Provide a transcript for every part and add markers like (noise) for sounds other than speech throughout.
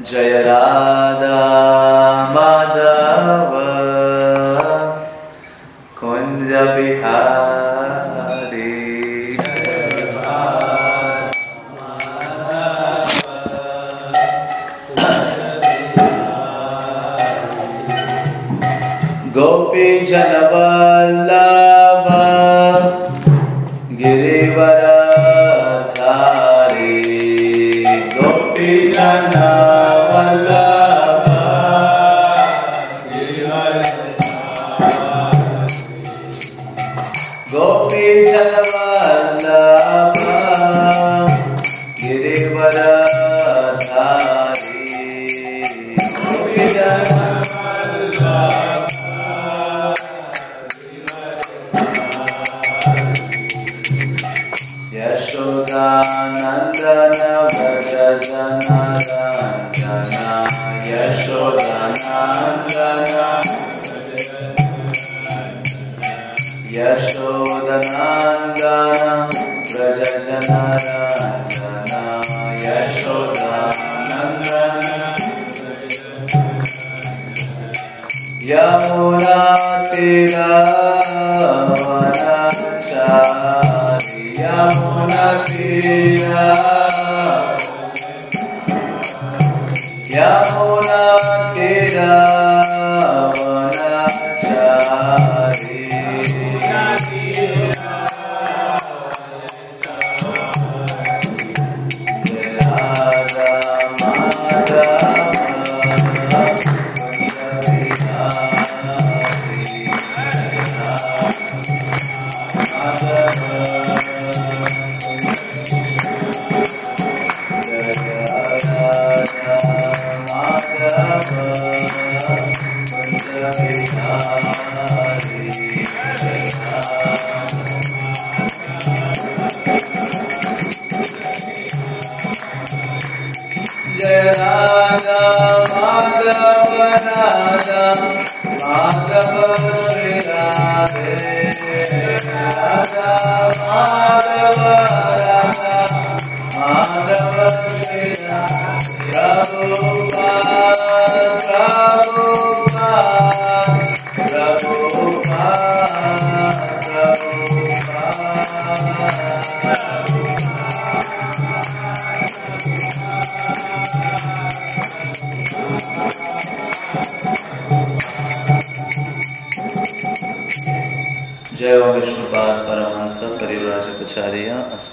जय राधा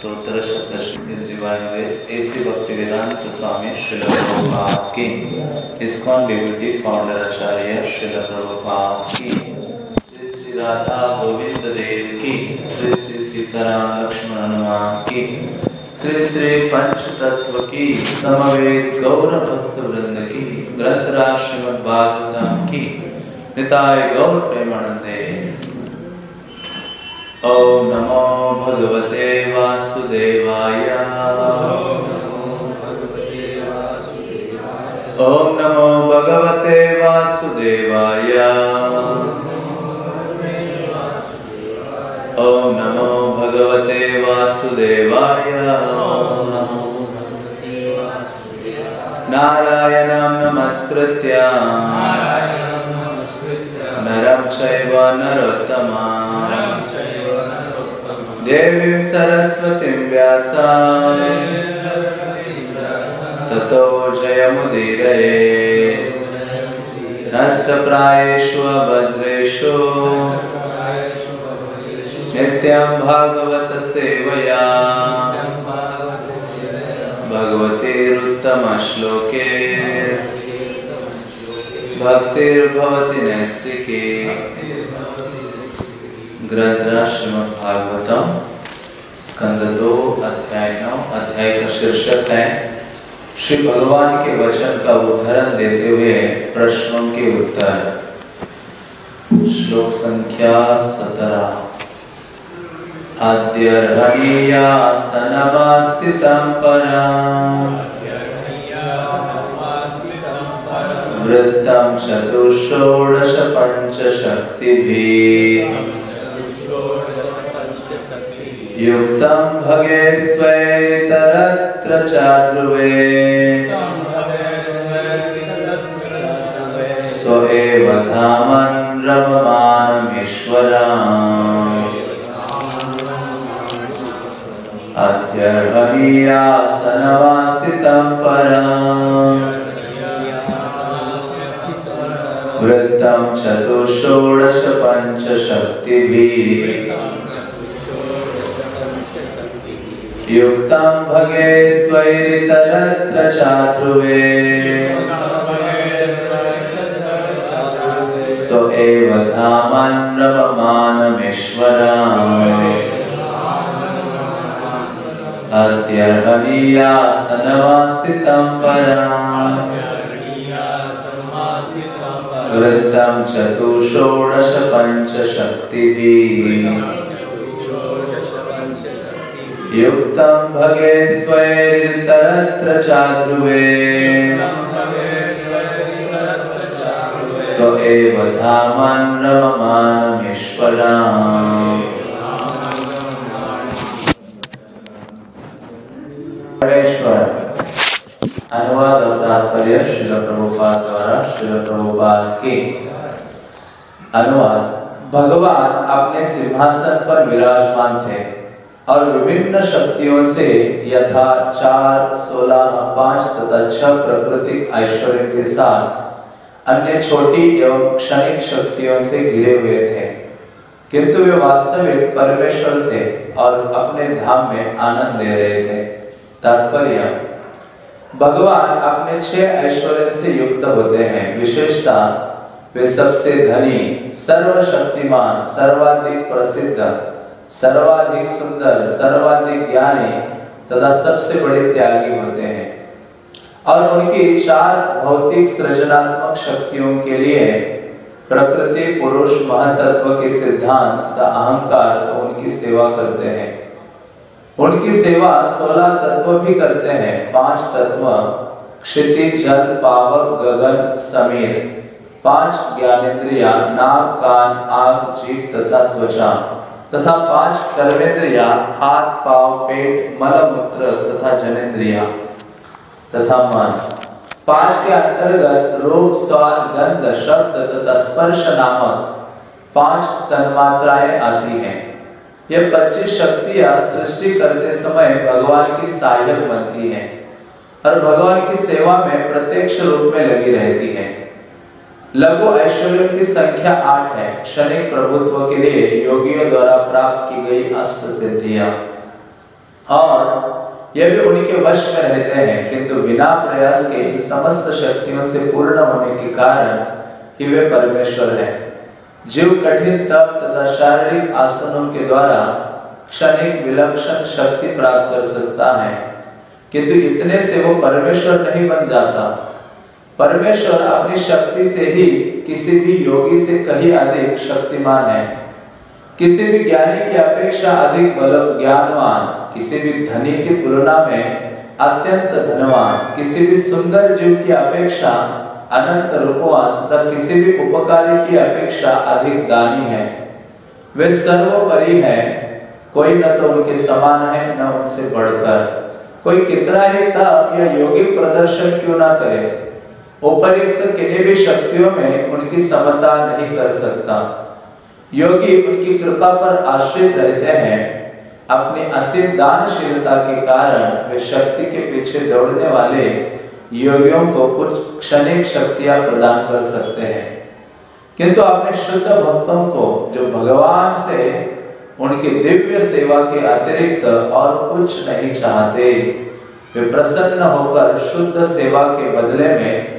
परिव्राजकाचार्य अष्टोत्तर इस divine AC भक्ति वेदांत स्वामी श्रील प्रभुपाद की। इस्कॉन डिविटी फाउंडर आचार्य श्रील प्रभुपाद की? श्री श्री राधा गोविंद देव की। श्री श्री सीताराम लक्ष्मण हनुमान की। श्री श्री पंच तत्व की। समवेत गौर भक्त वृंद की। ग्रंथराज श्रीमद भागवतम की। निताय गौर प्रेमानंदे। ॐ नमो भगवते वासुदेवाय। ॐ नमो भगवते वासुदेवाय। ॐ नमो भगवते वासुदेवाय। नारायणं नमस्कृत्य। नरं चैव नरोत्तमा। देवीं सरस्वतीं व्यासाय। ततो जयमुदीरये। नष्टप्रायेषु अभद्रेषु। नित्यं भागवत सेवया। भगवतीरुत्तमश्लोके। भक्तिर्भवति नैष्टिके ग्रंथ श्रीमद भागवतम दो अध्याय नौ अध्याय का शीर्षक है। श्री भगवान के वचन का उदाहरण देते हुए प्रश्नों के उत्तर। श्लोक संख्या सत्रह। अद्यर्हणीयासनमास्थितं परम् वृत्तं चतुष्षोडश पञ्चशक्तिभिः युक्तं भगे स्वेतरत्र चाद्रुवे स्व एव धामन् रममानमीश्वराम् वृत्तं चतुः पञ्चशक्तिभिः युक्तं भगे स्वैरितरत्र चाध्रुवे स एव धामन् रममानमीश्वराम् वृत्तं चतुषोडश पञ्चशक्तिभिः युक्तं भगे स्वैरितरत्र चाध्रुवे। स एव धामन् रममानमीश्वराम् अनुवाद और तात्पर्य श्रील प्रभुपाद द्वारा श्रील प्रभुपाद के अनुवाद। भगवान अपने सिंहासन पर विराजमान थे। और विभिन्न शक्तियों से यथा चार, सोलह, पाँच तथा छह प्राकृतिक ऐश्वर्य के साथ अन्य छोटी एवं क्षणिक शक्तियों से घिरे हुए थे। किंतु वे वास्तविक परमेश्वर थे और अपने धाम में आनंद ले रहे थे। तात्पर्य, भगवान अपने छह ऐश्वर्य से युक्त होते हैं। विशेषता वे सबसे धनी, सर्वशक्तिमान, सर्वाधिक प्रसिद्ध सर्वाधिक सुंदर, सर्वाधिक ज्ञानी तथा सबसे बड़े त्यागी होते हैं। और उनकी चार भौतिक सृजनात्मक शक्तियों के लिए प्रकृति, पुरुष, महतत्व के सिद्धांत तथा अहंकार तो उनकी सेवा करते हैं। उनकी सेवा सोलह तत्व भी करते हैं। पाँच तत्व, क्षिति, जल, पावक, गगन, समीर। पाँच ज्ञानेन्द्रिया नाक कान, आग, जीव तथा त्वचा। तथा पाँच कर्मेंद्रिया, हाथ, पाव, पेट मलमूत्र तथा जनेन्द्रिया तथा मन। पाँच के अंतर्गत रूप, स्वाद, गंध, शब्द तथा स्पर्श नामक पाँच तन्मात्राएँ आती हैं। यह पच्चीस शक्तियाँ सृष्टि करते समय भगवान की सहायक बनती हैं और भगवान की सेवा में प्रत्यक्ष रूप में लगी रहती हैं। लघु ऐश्वर्य की संख्या आठ है। क्षणिक प्रभुत्व के लिए योगियों द्वारा प्राप्त की गई अष्ट सिद्धियाँ। और यह भी उनके वश में रहते हैं, किंतु बिना प्रयास के इन समस्त शक्तियों से पूर्ण होने के कारण ही वे परमेश्वर है। जीव कठिन तप तथा शारीरिक आसनों के द्वारा क्षणिक विलक्षण शक्ति प्राप्त कर सकता है। किंतु इतने से वो परमेश्वर नहीं बन जाता। परमेश्वर अपनी शक्ति से ही किसी भी योगी से कहीं अधिक शक्तिमान है। किसी भी ज्ञानी की अपेक्षा अधिक बल, ज्ञानवान, किसी भी धनी की तुलना में अत्यंत धनवान, किसी भी सुंदर जीव की अपेक्षा अनंत रूपवान तथा किसी भी उपकारी की अपेक्षा अधिक दानी है। वे सर्वोपरि है। कोई न तो उनके समान है, न उनसे बढ़कर। कोई कितना ही तप या योगी प्रदर्शन क्यों ना करे। उपयुक्त किन्हीं भी शक्तियों में उनकी समता नहीं कर सकता। योगी उनकी कृपा पर आश्रित रहते हैं। अपनी असीम दानशीलता के कारण वे शक्ति के पीछे दौड़ने वाले योगियों को कुछ क्षणिक शक्तियाँ प्रदान कर सकते हैं। किंतु अपने शुद्ध भक्तों को, जो भगवान से उनके दिव्य सेवा के अतिरिक्त और कुछ नहीं चाहते, वे प्रसन्न होकर शुद्ध सेवा के बदले में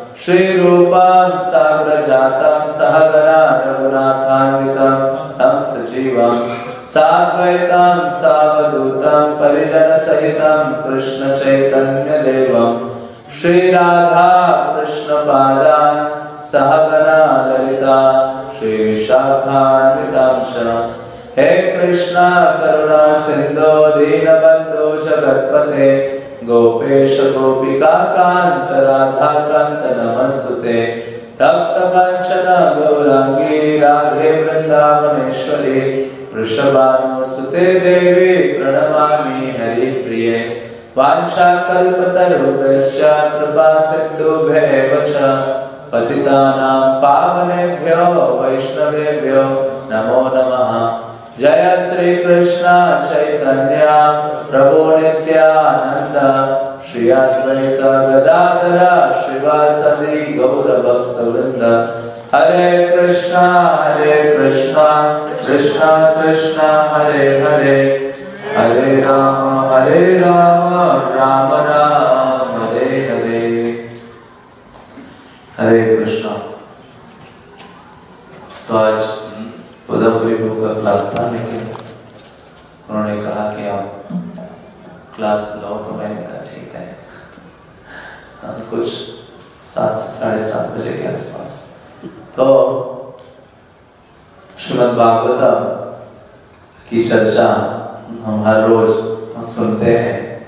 श्री श्रीरूपां साग्रजातं सहगरा रघुनाथान्वितं तं सजीवं साद्वैतां सावधूतं परिजनसहितं कृष्णचैतन्यदेवं श्रीराधा कृष्णपादान् सहगना ललिता श्रीविशाखान्वितांश। हे कृष्णा, करुणा, सिन्धो, दीनबन्धो जगत्पथे गोपेश गोपिका कांत राधा कांत नमस्तुते तप्त कांचन गौरांगी राधे वृंदावनेश्वरी वृषभानुसुते देवी प्रणमामि हरिप्रिये। वाञ्छाकल्पतरुभ्यश्च कृपा सिन्धुभ्येव च। पतितानां पावनेभ्यो, वैष्णवेभ्यो, नमो नमः। जय श्री कृष्ण चैतन्य प्रभु नित्यानंद श्री अद्वैत गदाधर श्रीवासदि गौर भक्त वृंद हरे कृष्णा हरे कृष्णा कृष्णा कृष्णा, हरे हरे। हरे राम हरे राम राम राम, हरे हरे। हरे कृष्णा। तो आज प्रभु का क्लास उन्होंने कहा कि आप क्लास लो तो मैंने कहा ठीक है। हाँ, कुछ सात से साढ़े सात बजे के आसपास। तो श्रीमद भागवतम की चर्चा हम हर रोज सुनते हैं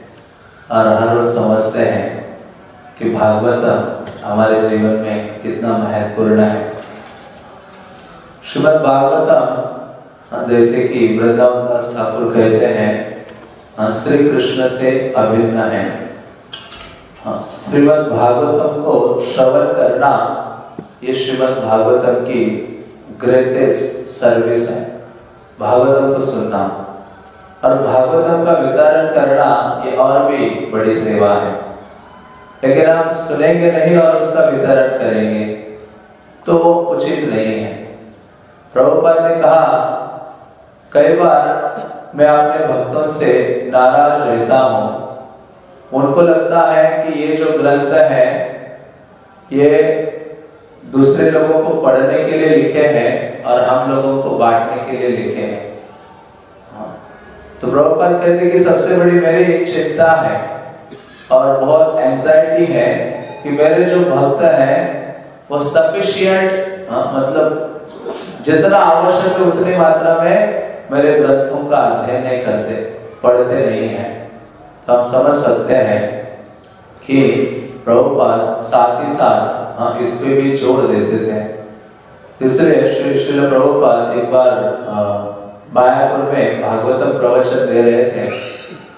और हर रोज समझते हैं कि भागवत हमारे जीवन में कितना महत्वपूर्ण है। श्रीमद भागवतम जैसे कि वृंदावन दास ठाकुर कहते हैं श्री कृष्ण से अभिन्न है। श्रीमद भागवतम को श्रवण करना, ये श्रीमद भागवतम की ग्रेटेस्ट सर्विस है। भागवतम को सुनना। और भागवतम का वितरण करना, ये और भी बड़ी सेवा है। लेकिन आप सुनेंगे नहीं और उसका वितरण करेंगे तो वो उचित नहीं है। प्रभुपाद ने कहा कई बार मैं अपने भक्तों से नाराज़ रहता हूँ उनको लगता है कि ये जो ग्रंथ है ये दूसरे लोगों को पढ़ने के लिए लिखे हैं और हम लोगों को बांटने के लिए लिखे हैं हाँ। तो प्रभुपाद कहते कि सबसे बड़ी मेरी चिंता है और बहुत एंजाइटी है कि मेरे जो भक्त हैं वो सफिशियंट हाँ, मतलब जितना आवश्यक है उतनी मात्रा में मेरे ग्रंथों का अध्ययन नहीं करते पढ़ते नहीं है। तो हम समझ सकते हैं कि प्रभुपाद साथ ही साथ हाँ इस पे भी ज़ोर देते थे। इसलिए श्री श्री प्रभुपाद एक बार मायापुर में भागवतम प्रवचन दे रहे थे।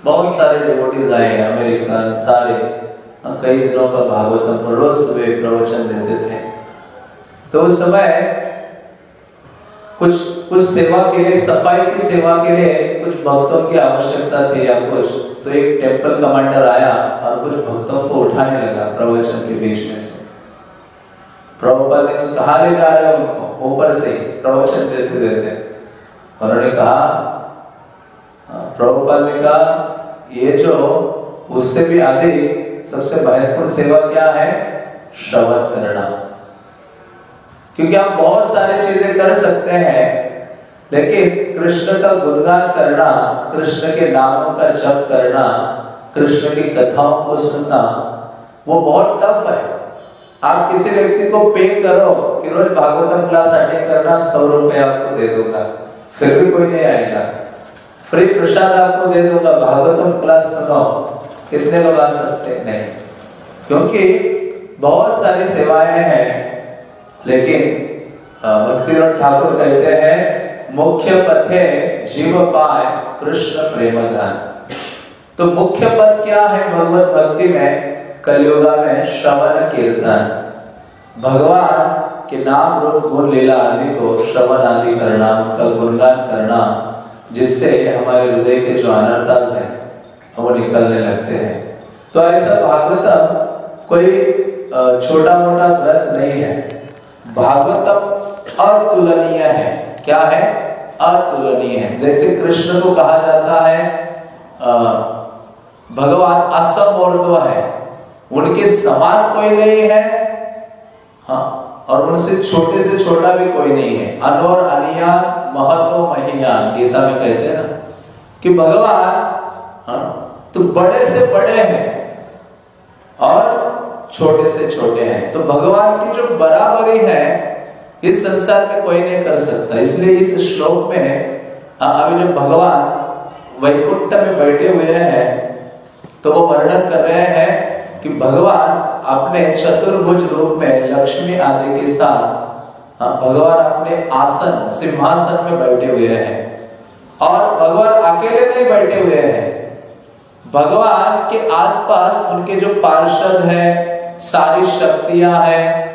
बहुत सारे डिवोटीज आए अमेरिकन सारे। हाँ, कई दिनों का भागवतम रोज सुबह प्रवचन देते थे। तो उस समय कुछ कुछ सेवा के लिए सफ़ाई की सेवा के लिए कुछ भक्तों की आवश्यकता थी या कुछ तो एक टेंपल कमांडर आया और कुछ भक्तों को उठाने लगा प्रवचन के बीच में से। प्रभुपाद ने कहा ले जा रहे उनको? ऊपर से प्रवचन देते देते। उन्होंने कहा हाँ, प्रभुपाद ने कहा ये जो उससे भी आगे सबसे महत्वपूर्ण सेवा क्या है? श्रवण करना। क्योंकि आप बहुत सारी चीज़ें कर सकते हैं। लेकिन कृष्ण का गुणगान करना, कृष्ण के नामों का जप करना, कृष्ण की कथाओं को सुनना, वो बहुत टफ है। आप किसी व्यक्ति को पे करो कि रोज भागवतम क्लास अटेंड करना, सौ रुपए आपको दे दूँगा। फिर भी कोई नहीं आएगा। फ्री प्रसाद आपको दे दूँगा, भागवतम क्लास सुनो कितने लोग आ सकते नहीं। क्योंकि बहुत सारी सेवाएँ हैं। लेकिन भक्ति ठाकुर कहते हैं, मुख्य पथे जीव पाए कृष्ण प्रेम धन तो मुख्य पद क्या है भगवत भक्ति में? कलयुगा में श्रवण कीर्तन। भगवान के नाम रूप गुण लीला आदि को श्रवण आदि करना उनका गुणगान करना, जिससे हमारे हृदय के जो अनर्थास है, वो निकलने लगते हैं। तो ऐसा भागवतम कोई छोटा मोटा ग्रंथ नहीं है। भागवतम अतुलनीय है। क्या है? अतुलनीय है। जैसे कृष्ण को कहा जाता है भगवान असमोर्ध है। उनके समान कोई नहीं है। हाँ और उनसे छोटे से छोटा भी कोई नहीं है। अनोर, अनिया, महतो महियान गीता में कहते हैं ना, कि भगवान हाँ तो बड़े से बड़े हैं। और छोटे से छोटे हैं। तो भगवान की जो बराबरी है, इस संसार में कोई नहीं कर सकता। इसलिए इस श्लोक में अभी जो भगवान वैकुंठ में बैठे हुए हैं तो वो वर्णन कर रहे हैं कि भगवान अपने चतुर्भुज रूप में लक्ष्मी आदि के साथ भगवान अपने आसन, सिंहासन में बैठे हुए हैं। और भगवान अकेले नहीं बैठे हुए हैं। भगवान के आसपास उनके जो पार्षद हैं सारी शक्तियाँ हैं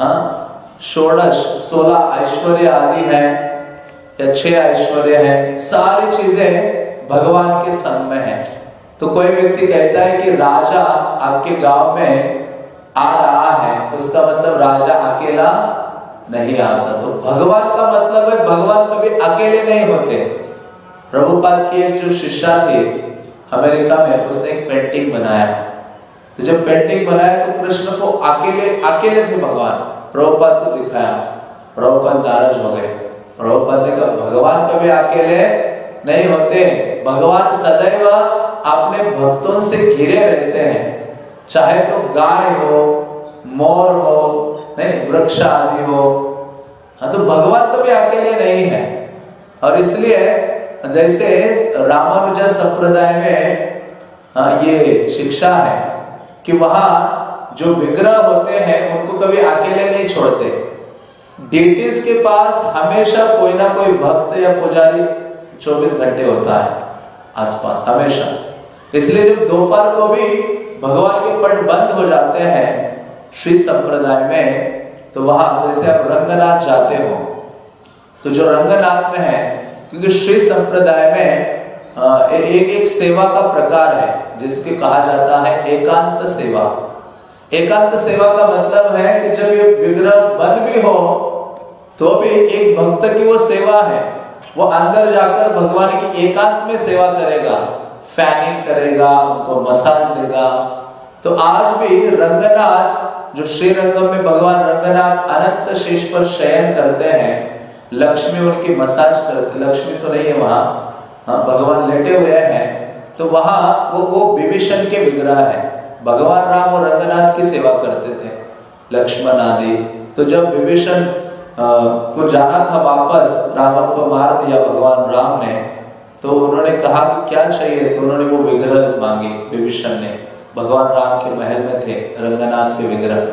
हाँ? षोडश, सोलह ऐश्वर्य आदि है, या छह ऐश्वर्य हैं, सारी चीज़ें भगवान के संग में है। तो कोई व्यक्ति कहता है कि राजा आपके गाँव में आ रहा है, उसका मतलब राजा अकेला नहीं आता। तो भगवान का मतलब है, भगवान कभी अकेले नहीं होते। प्रभुपाद की एक जो शिष्या थी, अमेरिका में, उसने एक पेंटिंग बनाया। तो जब पेंटिंग बनाया तो कृष्ण को अकेले अकेले थे भगवान। प्रभुपाद को दिखाया। प्रभुपाद नाराज़ हो गए। प्रभुपाद ने कहा भगवान कभी अकेले नहीं होते। भगवान सदैव अपने भक्तों से घिरे रहते हैं। चाहे तो गाय हो मोर हो नहीं वृक्ष आदि हो। हाँ तो भगवान कभी अकेले नहीं है। और इसलिए जैसे रामानुजा संप्रदाय में हाँ, ये शिक्षा है कि वहाँ जो विग्रह होते हैं, उनको कभी अकेले नहीं छोड़ते। डेटिस के पास हमेशा कोई ना कोई भक्त या पुजारी 24 घंटे होता है, आसपास, हमेशा। इसलिए जब दोपहर को भी भगवान के पट बंद हो जाते हैं, श्री संप्रदाय में तो वहाँ जैसे आप रंगनाथ जाते हो तो जो रंगनाथ में है, क्योंकि श्री संप्रदाय में एक एक सेवा का प्रकार है, जिसके कहा जाता है एकांत सेवा। एकांत सेवा का मतलब है कि जब ये विग्रह बंद भी हो तो भी एक भक्त की वो सेवा है। वो अंदर जाकर भगवान की एकांत में सेवा करेगा, फैनिंग करेगा, उनको मसाज देगा। तो आज भी रंगनाथ, जो श्री रंगम में भगवान रंगनाथ अनंत शेष पर शयन करते हैं, लक्ष्मी उनकी मसाज करते, लक्ष्मी तो नहीं है वहाँ भगवान लेटे हुए हैं तो वहाँ वो वो विभीषण के विग्रह है। भगवान राम और रंगनाथ की सेवा करते थे, लक्ष्मण आदि। तो जब विभीषण को जाना था वापस, रावण को मार दिया भगवान राम ने तो उन्होंने कहा कि क्या चाहिए? तो उन्होंने वो विग्रह मांगे विभीषण ने। भगवान राम के महल में थे, रंगनाथ के विग्रह।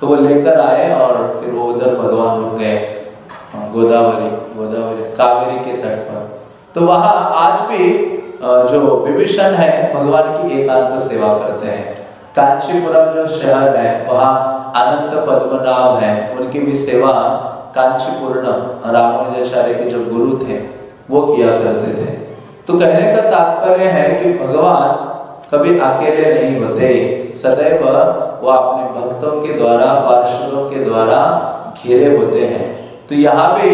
तो वो लेकर आए और फिर वो उधर भगवान रुक गए, गोदावरी गोदावरी, कावेरी के तट पर। तो वहाँ आज भी जो विभीषण है, भगवान की एकांत सेवा करते हैं। कांचीपुरम जो शहर है, वहाँ अनंत पद्मनाभ है। उनकी भी सेवा कांचीपूर्ण रामानुजाचार्य के जो गुरु थे, वो किया करते थे। तो कहने का तात्पर्य है कि भगवान कभी अकेले नहीं होते। सदैव वो अपने भक्तों के द्वारा, पार्षदों के द्वारा घिरे होते हैं। तो यहाँ भी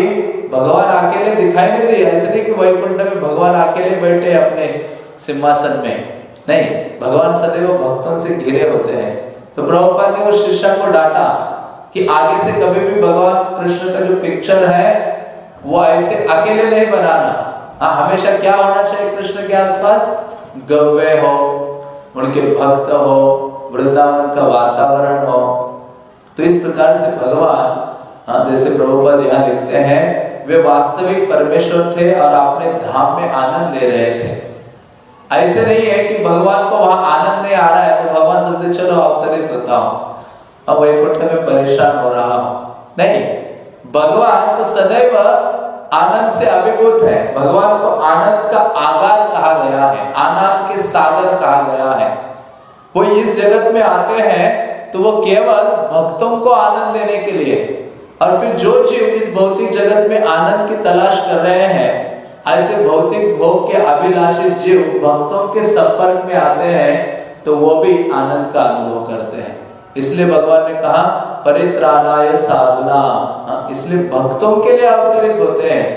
भगवान अकेले दिखाई नहीं दे ऐसे नहीं कि वैकुंठ में भगवान अकेले बैठे अपने सिंहासन में। नहीं, भगवान सदैव भक्तों से घिरे होते हैं। तो प्रभुपाद ने वो शिष्य को डांटा कि आगे से कभी भी भगवान कृष्ण का जो पिक्चर है, वो ऐसे अकेले नहीं बनाना। हाँ हमेशा क्या होना चाहिए कृष्ण के आसपास? गव्य हो, उनके भक्त हो, वृंदावन का वातावरण हो। तो इस प्रकार से भगवान हाँ जैसे प्रभुपद यहाँ लिखते हैं, वे वास्तविक परमेश्वर थे और अपने धाम में आनंद ले रहे थे। ऐसे नहीं है कि भगवान को वहाँ आनंद नहीं आ रहा है तो भगवान सोचते, चलो अवतरित होता हूँ। अब वैकुंठ में परेशान हो रहा हूँ। नहीं, भगवान तो सदैव आनंद से अभिभूत है। भगवान को आनंद का आगार कहा गया है, आनंद के सागर कहा गया है। वो इस जगत में आते हैं तो वो केवल भक्तों को आनंद देने के लिए और फिर जो जीव इस भौतिक जगत में आनंद की तलाश कर रहे हैं ऐसे भौतिक भोग के अभिलाषी जीव भक्तों के संपर्क में आते हैं तो वो भी आनंद का अनुभव करते हैं। इसलिए भगवान ने कहा परित्राणाय साधना। हाँ, इसलिए भक्तों के लिए अवतरित होते हैं।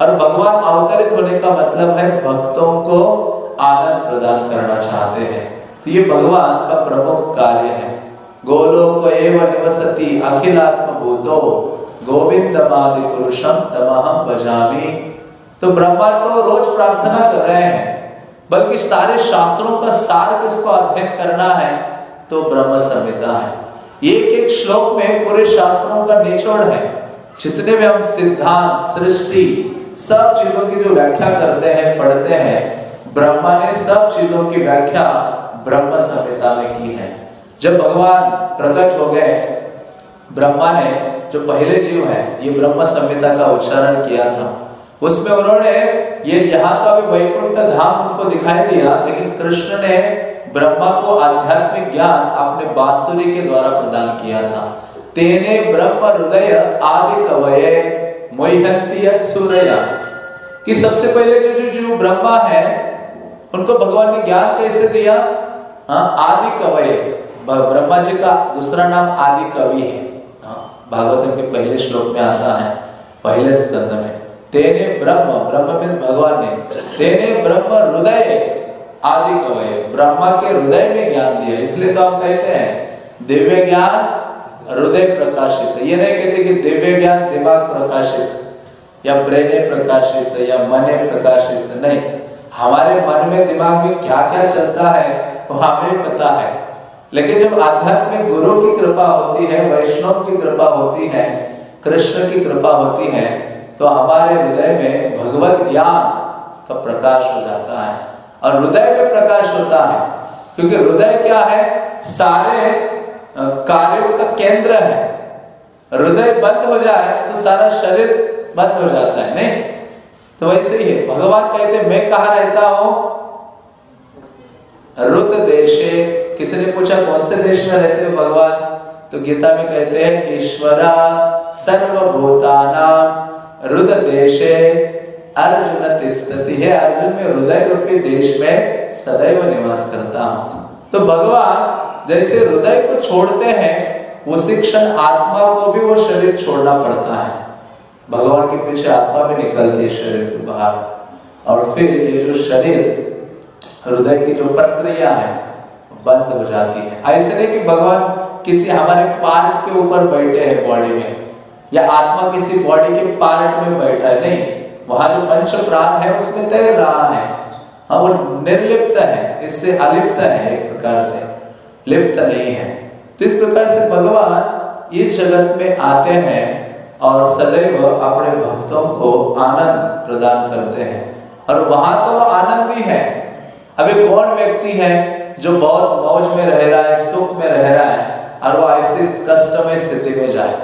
और भगवान अवतरित होने का मतलब है भक्तों को आनंद प्रदान करना चाहते हैं। तो ये भगवान का प्रमुख कार्य है। गोलोक एव निवसति अखिलात्म भूतो गोविंद पुरुषम तमहम बजामी तो ब्रह्मा तो रोज प्रार्थना कर रहे हैं, बल्कि सारे शास्त्रों का सार किसको अध्ययन करना है? तो ब्रह्म संहिता है। एक एक श्लोक में पूरे शास्त्रों का निचोड़ है। जितने भी हम सिद्धांत, सृष्टि, सब चीज़ों की जो व्याख्या करते हैं, पढ़ते हैं, ब्रह्मा ने सब चीज़ों की व्याख्या ब्रह्म संहिता में की है। जब भगवान प्रकट हो गए, ब्रह्मा ने जो पहले जीव है, ये ब्रह्म संहिता का उच्चारण किया था। उसमें उन्होंने ये यहाँ का भी वैकुंठ धाम उनको दिखाई दिया, लेकिन कृष्ण ने ब्रह्मा को आध्यात्मिक ज्ञान अपने बांसुरी के द्वारा प्रदान किया था। तेने ब्रह्म हृदय आदि कवये मोहंती कि सबसे पहले जो जो जो ब्रह्मा है, उनको भगवान ने ज्ञान कैसे दिया? हाँ आदि कवय। ब्रह्मा जी का दूसरा नाम आदि कवि है। हाँ, भागवत के पहले श्लोक में आता है पहले स्कंद में। तेने ब्रह्म ब्रह्म मीन्स भगवान ने। तेने ब्रह्म हृदय आदि कवय ब्रह्मा के हृदय में ज्ञान दिया। इसलिए तो हम कहते हैं दिव्य ज्ञान हृदय प्रकाशित। ये नहीं कहते कि दिव्य ज्ञान दिमाग प्रकाशित या ब्रेने प्रकाशित या मने प्रकाशित। नहीं हमारे मन में दिमाग में क्या क्या चलता है वो हमें पता है। लेकिन जब आध्यात्मिक गुरु की कृपा होती है, वैष्णव की कृपा होती है, कृष्ण की कृपा होती है तो हमारे हृदय में भगवत ज्ञान का प्रकाश हो जाता है। और हृदय में प्रकाश होता है, क्योंकि हृदय क्या है? सारे कार्यों का केंद्र है। हृदय बंद हो जाए तो सारा शरीर बंद हो जाता है, नहीं? तो वैसे ही है। भगवान कहते मैं कहा रहता हूँ? रुद्र देशे किसी ने पूछा, कौन से देश में रहते हो भगवान? तो गीता में कहते हैं, ईश्वरा सर्वभूताना रुद्र देशे अर्जुन तिष्ठति है। अर्जुन में हृदय रूपी देश में सदैव निवास करता हूँ। तो भगवान जैसे हृदय को छोड़ते हैं, उसी क्षण आत्मा को भी वो शरीर छोड़ना पड़ता है। भगवान के पीछे आत्मा भी निकलती है शरीर से बाहर। और फिर ये जो शरीर, हृदय की जो प्रक्रिया है बंद हो जाती है। ऐसे नहीं कि भगवान किसी हमारे पार्ट के ऊपर बैठे हैं बॉडी में, या आत्मा किसी बॉडी के पार्ट में बैठा है। नहीं, वहाँ जो पंच प्राण है, उसमें तैर रहा है। हाँ निर्लिप्त है, इससे अलिप्त है एक प्रकार से। लिप्त नहीं है। तो इस प्रकार से भगवान इस जगत में आते हैं और सदैव अपने भक्तों को आनंद प्रदान करते हैं। और वहाँ तो आनंद ही है। अभी कौन व्यक्ति है? जो बहुत मौज में रह रहा है, सुख में रह रहा है, और वो ऐसी कष्टमय स्थिति में जाए,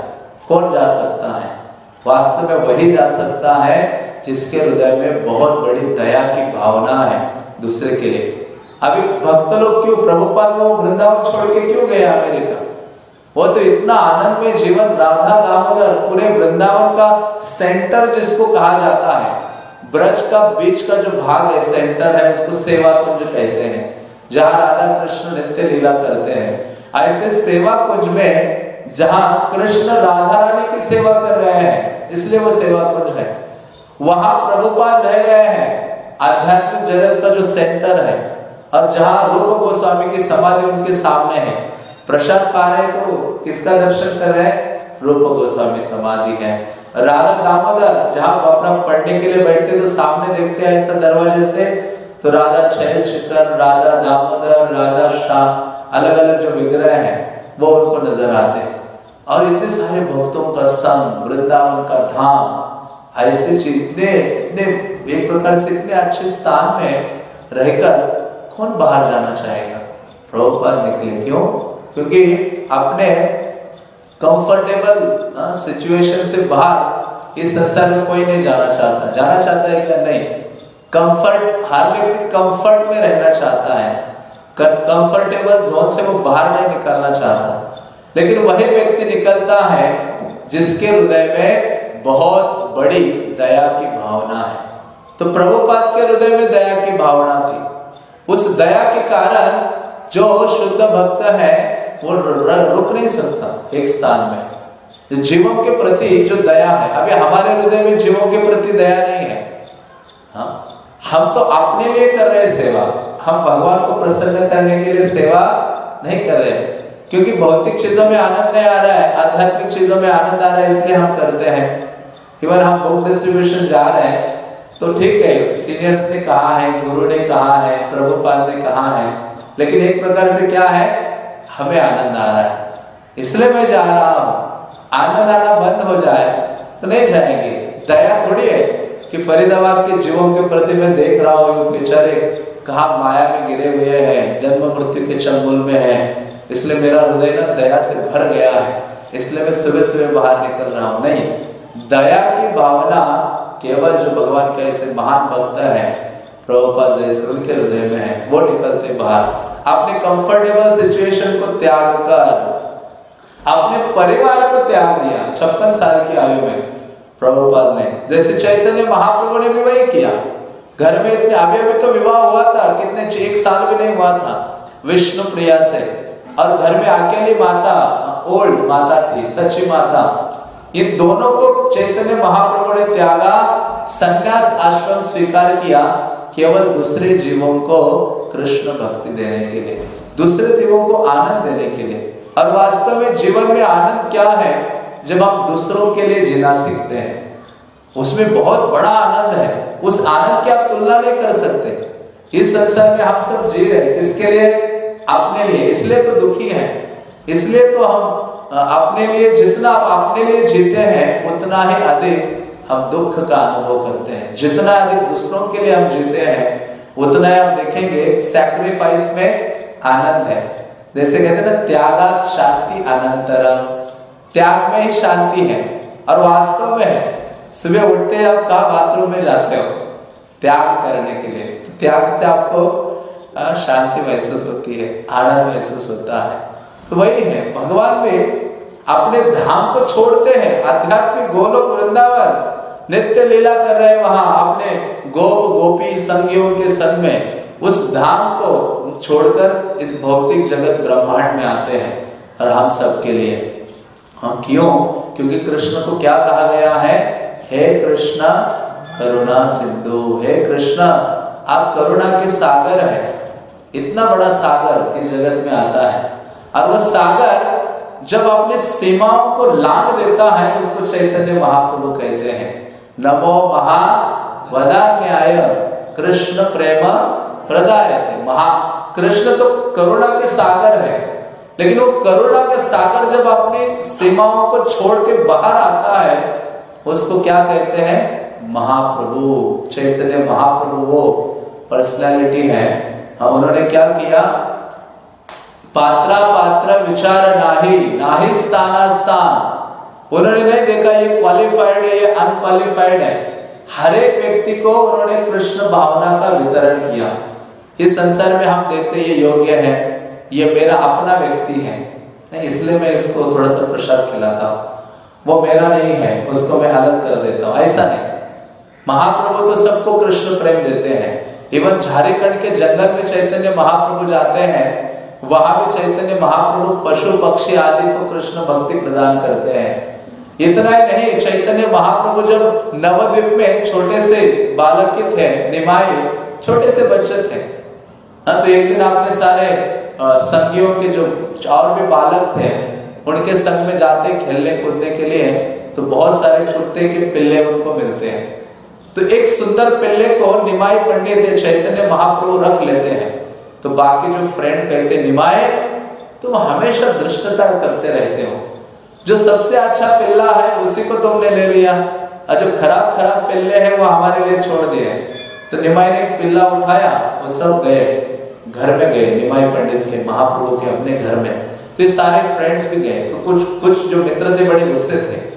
कौन जा सकता है? वास्तव में वही जा सकता है जिसके हृदय में बहुत बड़ी दया की भावना है दूसरे के लिए। अभी भक्त लोग क्यों, प्रभुपाद वो वृंदावन छोड़ के क्यों गए अमेरिका? वो तो इतना आनंद में जीवन, राधा दामोदर, पूरे वृंदावन का सेंटर जिसको कहा जाता है, ब्रज का बीच का जो भाग है, सेंटर है, उसको सेवा कुंज कहते हैं। जहाँ राधा कृष्ण नित्य लीला करते हैं। ऐसे सेवा कुंज में जहाँ कृष्ण राधा रानी की सेवा कर रहे हैं, इसलिए वो सेवा कुंज है। वहाँ प्रभुपाद रह गए हैं। आध्यात्मिक जगत का जो सेंटर है और जहाँ रूप गोस्वामी की समाधि उनके सामने है। प्रसाद पा रहे तो किसका दर्शन कर रहे हैं? रूप गोस्वामी समाधि है। राधा दामोदर जहाँ अपना पढ़ने के लिए बैठते तो सामने देखते हैं ऐसा दरवाजे से तो राधा छैल चिकन राधा दामोदर, राधा शाह अलग अलग जो विग्रह है, वो उनको नज़र आते हैं। और इतने सारे भक्तों का संग, वृंदावन का धाम, ऐसे चीज़, इतने इतने, एक प्रकार से इतने अच्छे स्थान में रहकर कौन बाहर जाना चाहेगा? प्रभुपाद निकले। क्यों? क्योंकि अपने कंफर्टेबल सिचुएशन से बाहर इस संसार में कोई नहीं जाना चाहता। जाना चाहता है क्या नहीं? कंफर्ट हर व्यक्ति कंफर्ट में रहना चाहता है। कंफर्टेबल जोन से वो बाहर नहीं निकलना चाहता। लेकिन वही व्यक्ति निकलता है जिसके हृदय में बहुत बड़ी दया की भावना है। तो प्रभुपाद के हृदय में दया की भावना थी। उस दया के कारण जो शुद्ध भक्त है, वो रुक नहीं सकता एक स्थान में। जीवों के प्रति जो दया है, अभी हमारे हृदय में जीवों के प्रति दया नहीं है। हाँ? हम तो अपने लिए कर रहे हैं सेवा। हम भगवान को प्रसन्न करने के लिए सेवा नहीं कर रहे। क्योंकि भौतिक चीज़ों में आनंद नहीं आ रहा है, आध्यात्मिक चीज़ों में आनंद आ रहा है, इसलिए हम करते हैं। इवन हम बुक डिस्ट्रीब्यूशन जा रहे हैं तो ठीक है सीनियर्स ने कहा है, गुरु ने कहा है, प्रभुपाद ने कहा है, लेकिन एक प्रकार से क्या है? हमें आनंद आ रहा है। इसलिए मैं जा रहा हूँ। आनंद आना बंद हो जाए तो नहीं जाएँगे। दया थोड़ी है। कि फरीदाबाद के जीवों के प्रति मैं देख रहा हूँ बेचारे कहा माया में गिरे हुए हैं, जन्म मृत्यु के चंगुल में है। इसलिए मेरा हृदय ना दया से भर गया है। इसलिए मैं सुबह सुबह बाहर निकल रहा हूँ। नहीं, दया की भावना केवल जो भगवान के ऐसे महान भक्त है, प्रभुपाद जैसे उनके हृदय में है, वो निकलते बाहर। अपने कंफर्टेबल सिचुएशन को त्याग कर अपने परिवार को त्याग दिया, छप्पन साल की आयु में। प्रभुपाद ने। जैसे चैतन्य महाप्रभु ने भी वही किया। घर में इतने अभी अभी तो विवाह हुआ था, कितने एक साल भी नहीं हुआ था। विष्णु प्रिया से। और घर में अकेली माता, ओल्ड माता थी, सच्ची माता। इन दोनों को चैतन्य महाप्रभु ने त्यागा, संन्यास आश्रम स्वीकार किया, केवल दूसरे जीवों को कृष्ण भक्ति देने के लिए, दूसरे जीवों को आनंद देने के लिए। और वास्तव में जीवन में आनंद क्या है? जब हम दूसरों के लिए जीना सीखते हैं, उसमें बहुत बड़ा आनंद है। उस आनंद की आप तुलना नहीं कर सकते। इस संसार में हम सब जी रहे किसके लिए? अपने लिए। इसलिए तो दुखी है। इसलिए तो हम अपने लिए जितना आप अपने लिए जीते हैं, उतना ही अधिक हम दुख का अनुभव करते हैं। जितना अधिक दूसरों के लिए हम जीते हैं, उतना ही हम देखेंगे सैक्रिफाइस में आनंद है। जैसे कहते हैं ना, त्यागात शांति अनंतरम। त्याग में ही शांति है और वास्तव में है सुबह उठते आप कहा बाथरूम में जाते हो? त्याग करने के लिए। तो त्याग से आपको शांति महसूस होती है, आनंद महसूस होता है। तो वही है, भगवान भी अपने धाम को छोड़ते हैं। आध्यात्मिक गोलोक वृंदावन नित्य लीला कर रहे हैं वहाँ अपने गोप गोपी संगियों के संग में। उस धाम को छोड़कर इस भौतिक जगत ब्रह्मांड में आते हैं और हम सब के लिए। हाँ क्यों? क्योंकि कृष्ण को क्या कहा गया है? हे कृष्ण, करुणा सिंधु हे कृष्ण, आप करुणा के सागर है। इतना बड़ा सागर इस जगत में आता है। और वह सागर जब अपने सीमाओं को लांग देता है, उसको चैतन्य महाप्रभु कहते हैं। नमो महा वदान्याय, कृष्ण प्रेम प्रदाय महा, कृष्ण तो करुणा के सागर है। लेकिन वो करुणा के सागर जब अपनी सीमाओं को छोड़ के बाहर आता है, उसको क्या कहते हैं? महाप्रभु, चैतन्य महाप्रभु, वो पर्सनैलिटी है। हाँ उन्होंने क्या किया? पात्रा पात्र विचार नाही नाही स्थाना स्थान। उन्होंने नहीं देखा ये क्वालिफाइड है, ये अनक्वालिफाइड है। हर एक व्यक्ति को उन्होंने कृष्ण भावना का वितरण किया। इस संसार में हम देखते ये योग्य है। ये मेरा अपना व्यक्ति है। इसलिए मैं इसको थोड़ा सा प्रसाद खिलाता हूँ। वो मेरा नहीं है उसको मैं अलग कर देता हूँ। ऐसा नहीं। महाप्रभु तो सबको कृष्ण प्रेम देते हैं। इवन झारखंड के जंगल में चैतन्य महाप्रभु जाते हैं वहाँ भी चैतन्य महाप्रभु पशु पक्षी आदि को कृष्ण भक्ति प्रदान करते हैं। इतना ही नहीं चैतन्य महाप्रभु जब नवद्वीप में छोटे से बालक थे निमाए छोटे से बच्चे थे। हाँ, तो एक दिन आपने सारे संगियों के जो और भी बालक थे, उनके संग में जाते खेलने कूदने के लिए तो बहुत सारे कुत्ते के पिल्ले उनको मिलते हैं। तो एक सुंदर पिल्ले को निमाई पंडित चैतन्य महाप्रभु रख लेते हैं। तो बाकी जो फ्रेंड कहते निमाए तुम हमेशा दृष्टता करते रहते हो। जो सबसे अच्छा पिल्ला है, उसी को तुमने ले लिया। और जो खराब खराब पिल्ले हैं, वो हमारे लिए छोड़ दिए तो निमाई ने एक पिल्ला उठाया, वो सब गए। घर में गए, निमाई पंडित के, महाप्रभु के अपने घर में। तो सारे फ्रेंड्स भी गए। तो कुछ कुछ जो मित्र थे, बड़े गुस्से थे।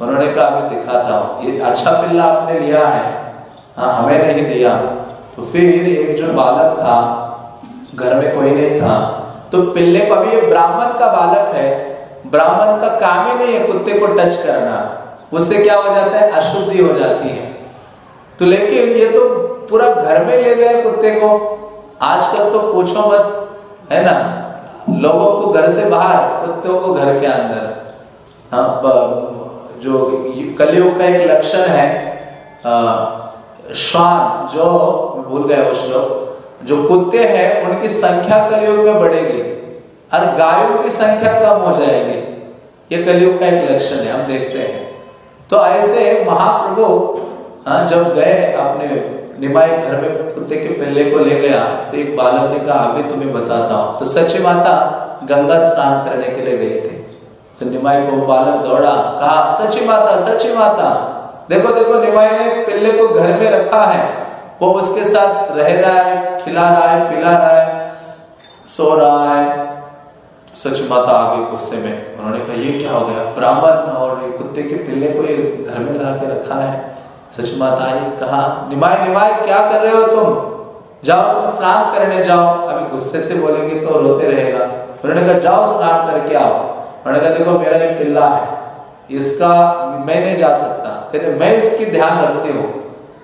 उन्होंने कहा अभी दिखाता हूँ। ये अच्छा पिल्ला आपने लिया है। हाँ हमें नहीं दिया। तो फिर एक जो बालक था, घर में कोई नहीं था। तो पिल्ले को, अभी ये ब्राह्मण का बालक है, ब्राह्मण का काम ही नहीं है कुत्ते को टच करना। उससे क्या हो जाता है? अशुद्धि हो जाती है। तो लेकिन ये तो पूरा घर में ले गए कुत्ते को। आजकल तो पूछो मत है ना? लोगों को घर से बाहर कुत्तों को घर के अंदर। हाँ जो कलयुग का एक लक्षण है श्वान जो भूल गए वो श्लोक जो कुत्ते हैं उनकी संख्या कलयुग में बढ़ेगी और गायों की संख्या कम हो जाएगी। ये कलयुग का एक लक्षण है हम देखते हैं। तो ऐसे महाप्रभु हाँ, जब गए अपने निमाई घर में कुत्ते के पिल्ले को ले गया तो एक बालक ने कहा, अभी तुम्हें बताता हूँ। तो सच्ची माता गंगा स्नान करने के लिए गए थे। तो निमाई को बालक दौड़ा, कहा, सच्ची माता सच्ची माता, देखो देखो निमाई ने पिल्ले को घर में रखा है। वो उसके साथ रह रहा है, खिला रहा है, पिला रहा है, सो रहा है। सच माता आ गई गुस्से में। उन्होंने कहा, ये क्या हो गया? ब्राह्मण और कुत्ते के पिल्ले को ये घर में ला के रखा है? सच माता आई, कहा निमाय निमाय क्या कर रहे हो तुम? जाओ, तुम स्नान करने जाओ। अभी गुस्से से बोलेंगे तो रोते रहेगा। उन्होंने कहा, जाओ स्नान करके आओ। उन्होंने कहा, देखो, मेरा ये पिल्ला है। इसका मैं नहीं जा सकता। कहते, मैं इसकी ध्यान रखती हूँ।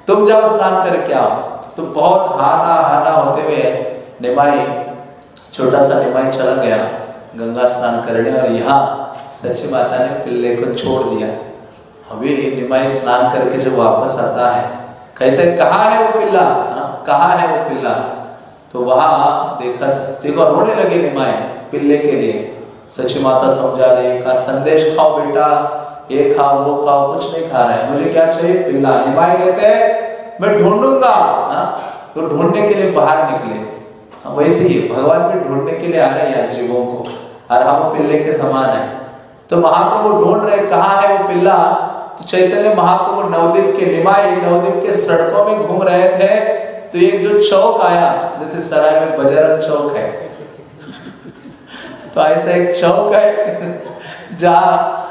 तुम जाओ स्नान करके आओ। तो बहुत हाना हाना होते हुए निमाई छोटा सा निमाई चला गया। गंगा स्नान करने और यहाँ सच्ची माता ने पिल्ले को छोड़ दिया। अभी निमाई स्नान करके जब वापस आता है कहते हैं कहा है वो पिल्ला? हाँ, कहा है वो पिल्ला? तो वहाँ देखा देखो रोने लगे निमाई पिल्ले के लिए। सच्ची माता समझा रही कहा संदेश खाओ बेटा ये खाओ वो खाओ कुछ नहीं खा रहे मुझे क्या चाहिए पिल्ला? निमाई कहते हैं मैं ढूंढूँगा। हाँ, तो ढूँढने के लिए बाहर निकले। हाँ, वैसे ही भगवान भी ढूँढने के लिए आ रहे हैं जीवों को। और हम पिल्ले के समान है। तो वहाँ पर वो ढूंढ रहे कहा है वो पिल्ला? तो चैतन्य महाप्रभु नवदीप के निमाई नवदीप के सड़कों में घूम रहे थे तो एक जो चौक आया जैसे सराय में बजरंग चौक है। तो ऐसा एक चौक है जहा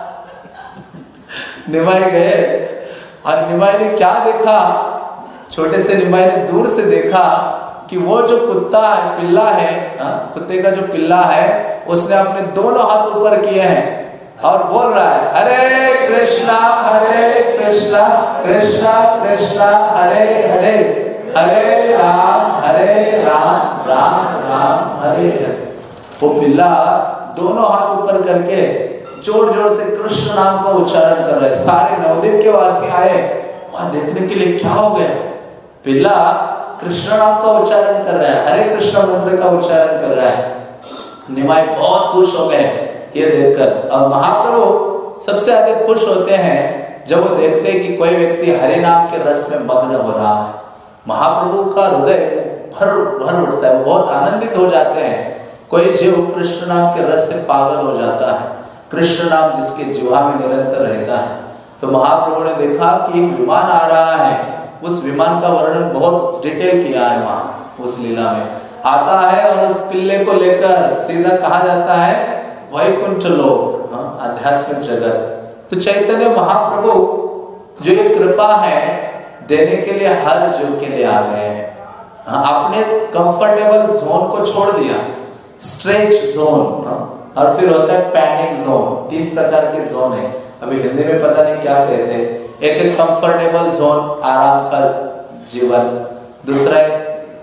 निमाई गए। और निमाई ने क्या देखा? छोटे से निमाई ने दूर से देखा कि वो जो कुत्ता है पिल्ला है हाँ, कुत्ते का जो पिल्ला है उसने अपने दोनों हाथ ऊपर किए हैं। और बोल रहा है, हरे कृष्णा हरे कृष्णा कृष्णा कृष्णा, हरे हरे हरे राम हरे राम राम राम, हरे हरे। वो पिल्ला दोनों हाथ ऊपर करके ज़ोर ज़ोर से कृष्ण नाम का उच्चारण कर रहे सारे नवदीप के वासी आए, वहाँ देखने के लिए क्या हो गया? पिल्ला कृष्ण नाम का उच्चारण कर रहा है, हरे कृष्ण मंत्र का उच्चारण कर रहा है। निमाई बहुत खुश हो गए। ये देखकर। और महाप्रभु सबसे अधिक खुश होते हैं जब वो देखते हैं कि कोई व्यक्ति हरे नाम के रस में मग्न हो रहा है। महाप्रभु का हृदय भर भर उठता है। वो बहुत आनंदित हो जाते हैं। कोई जीव कृष्ण नाम के रस से पागल हो जाता है। कृष्ण नाम जिसके जीवा में निरंतर रहता है। तो महाप्रभु ने देखा कि एक विमान आ रहा है। उस विमान का वर्णन बहुत डिटेल किया है वहाँ, उस लीला में। आता है और उस पिल्ले को लेकर सीधा कहा जाता है वैकुंठ लोक हाँ, आध्यात्मिक जगत। तो चैतन्य महाप्रभु जो ये कृपा है देने के लिए हर जीव के लिए आ गए हैं। हाँ, आपने कंफर्टेबल जोन को छोड़ दिया। स्ट्रेच जोन हाँ, और फिर होता है पैनिक जोन तीन प्रकार के जोन है। अभी हिंदी में पता नहीं क्या कहते हैं एक एक कंफर्टेबल जोन आराम का जीवन। दूसरा है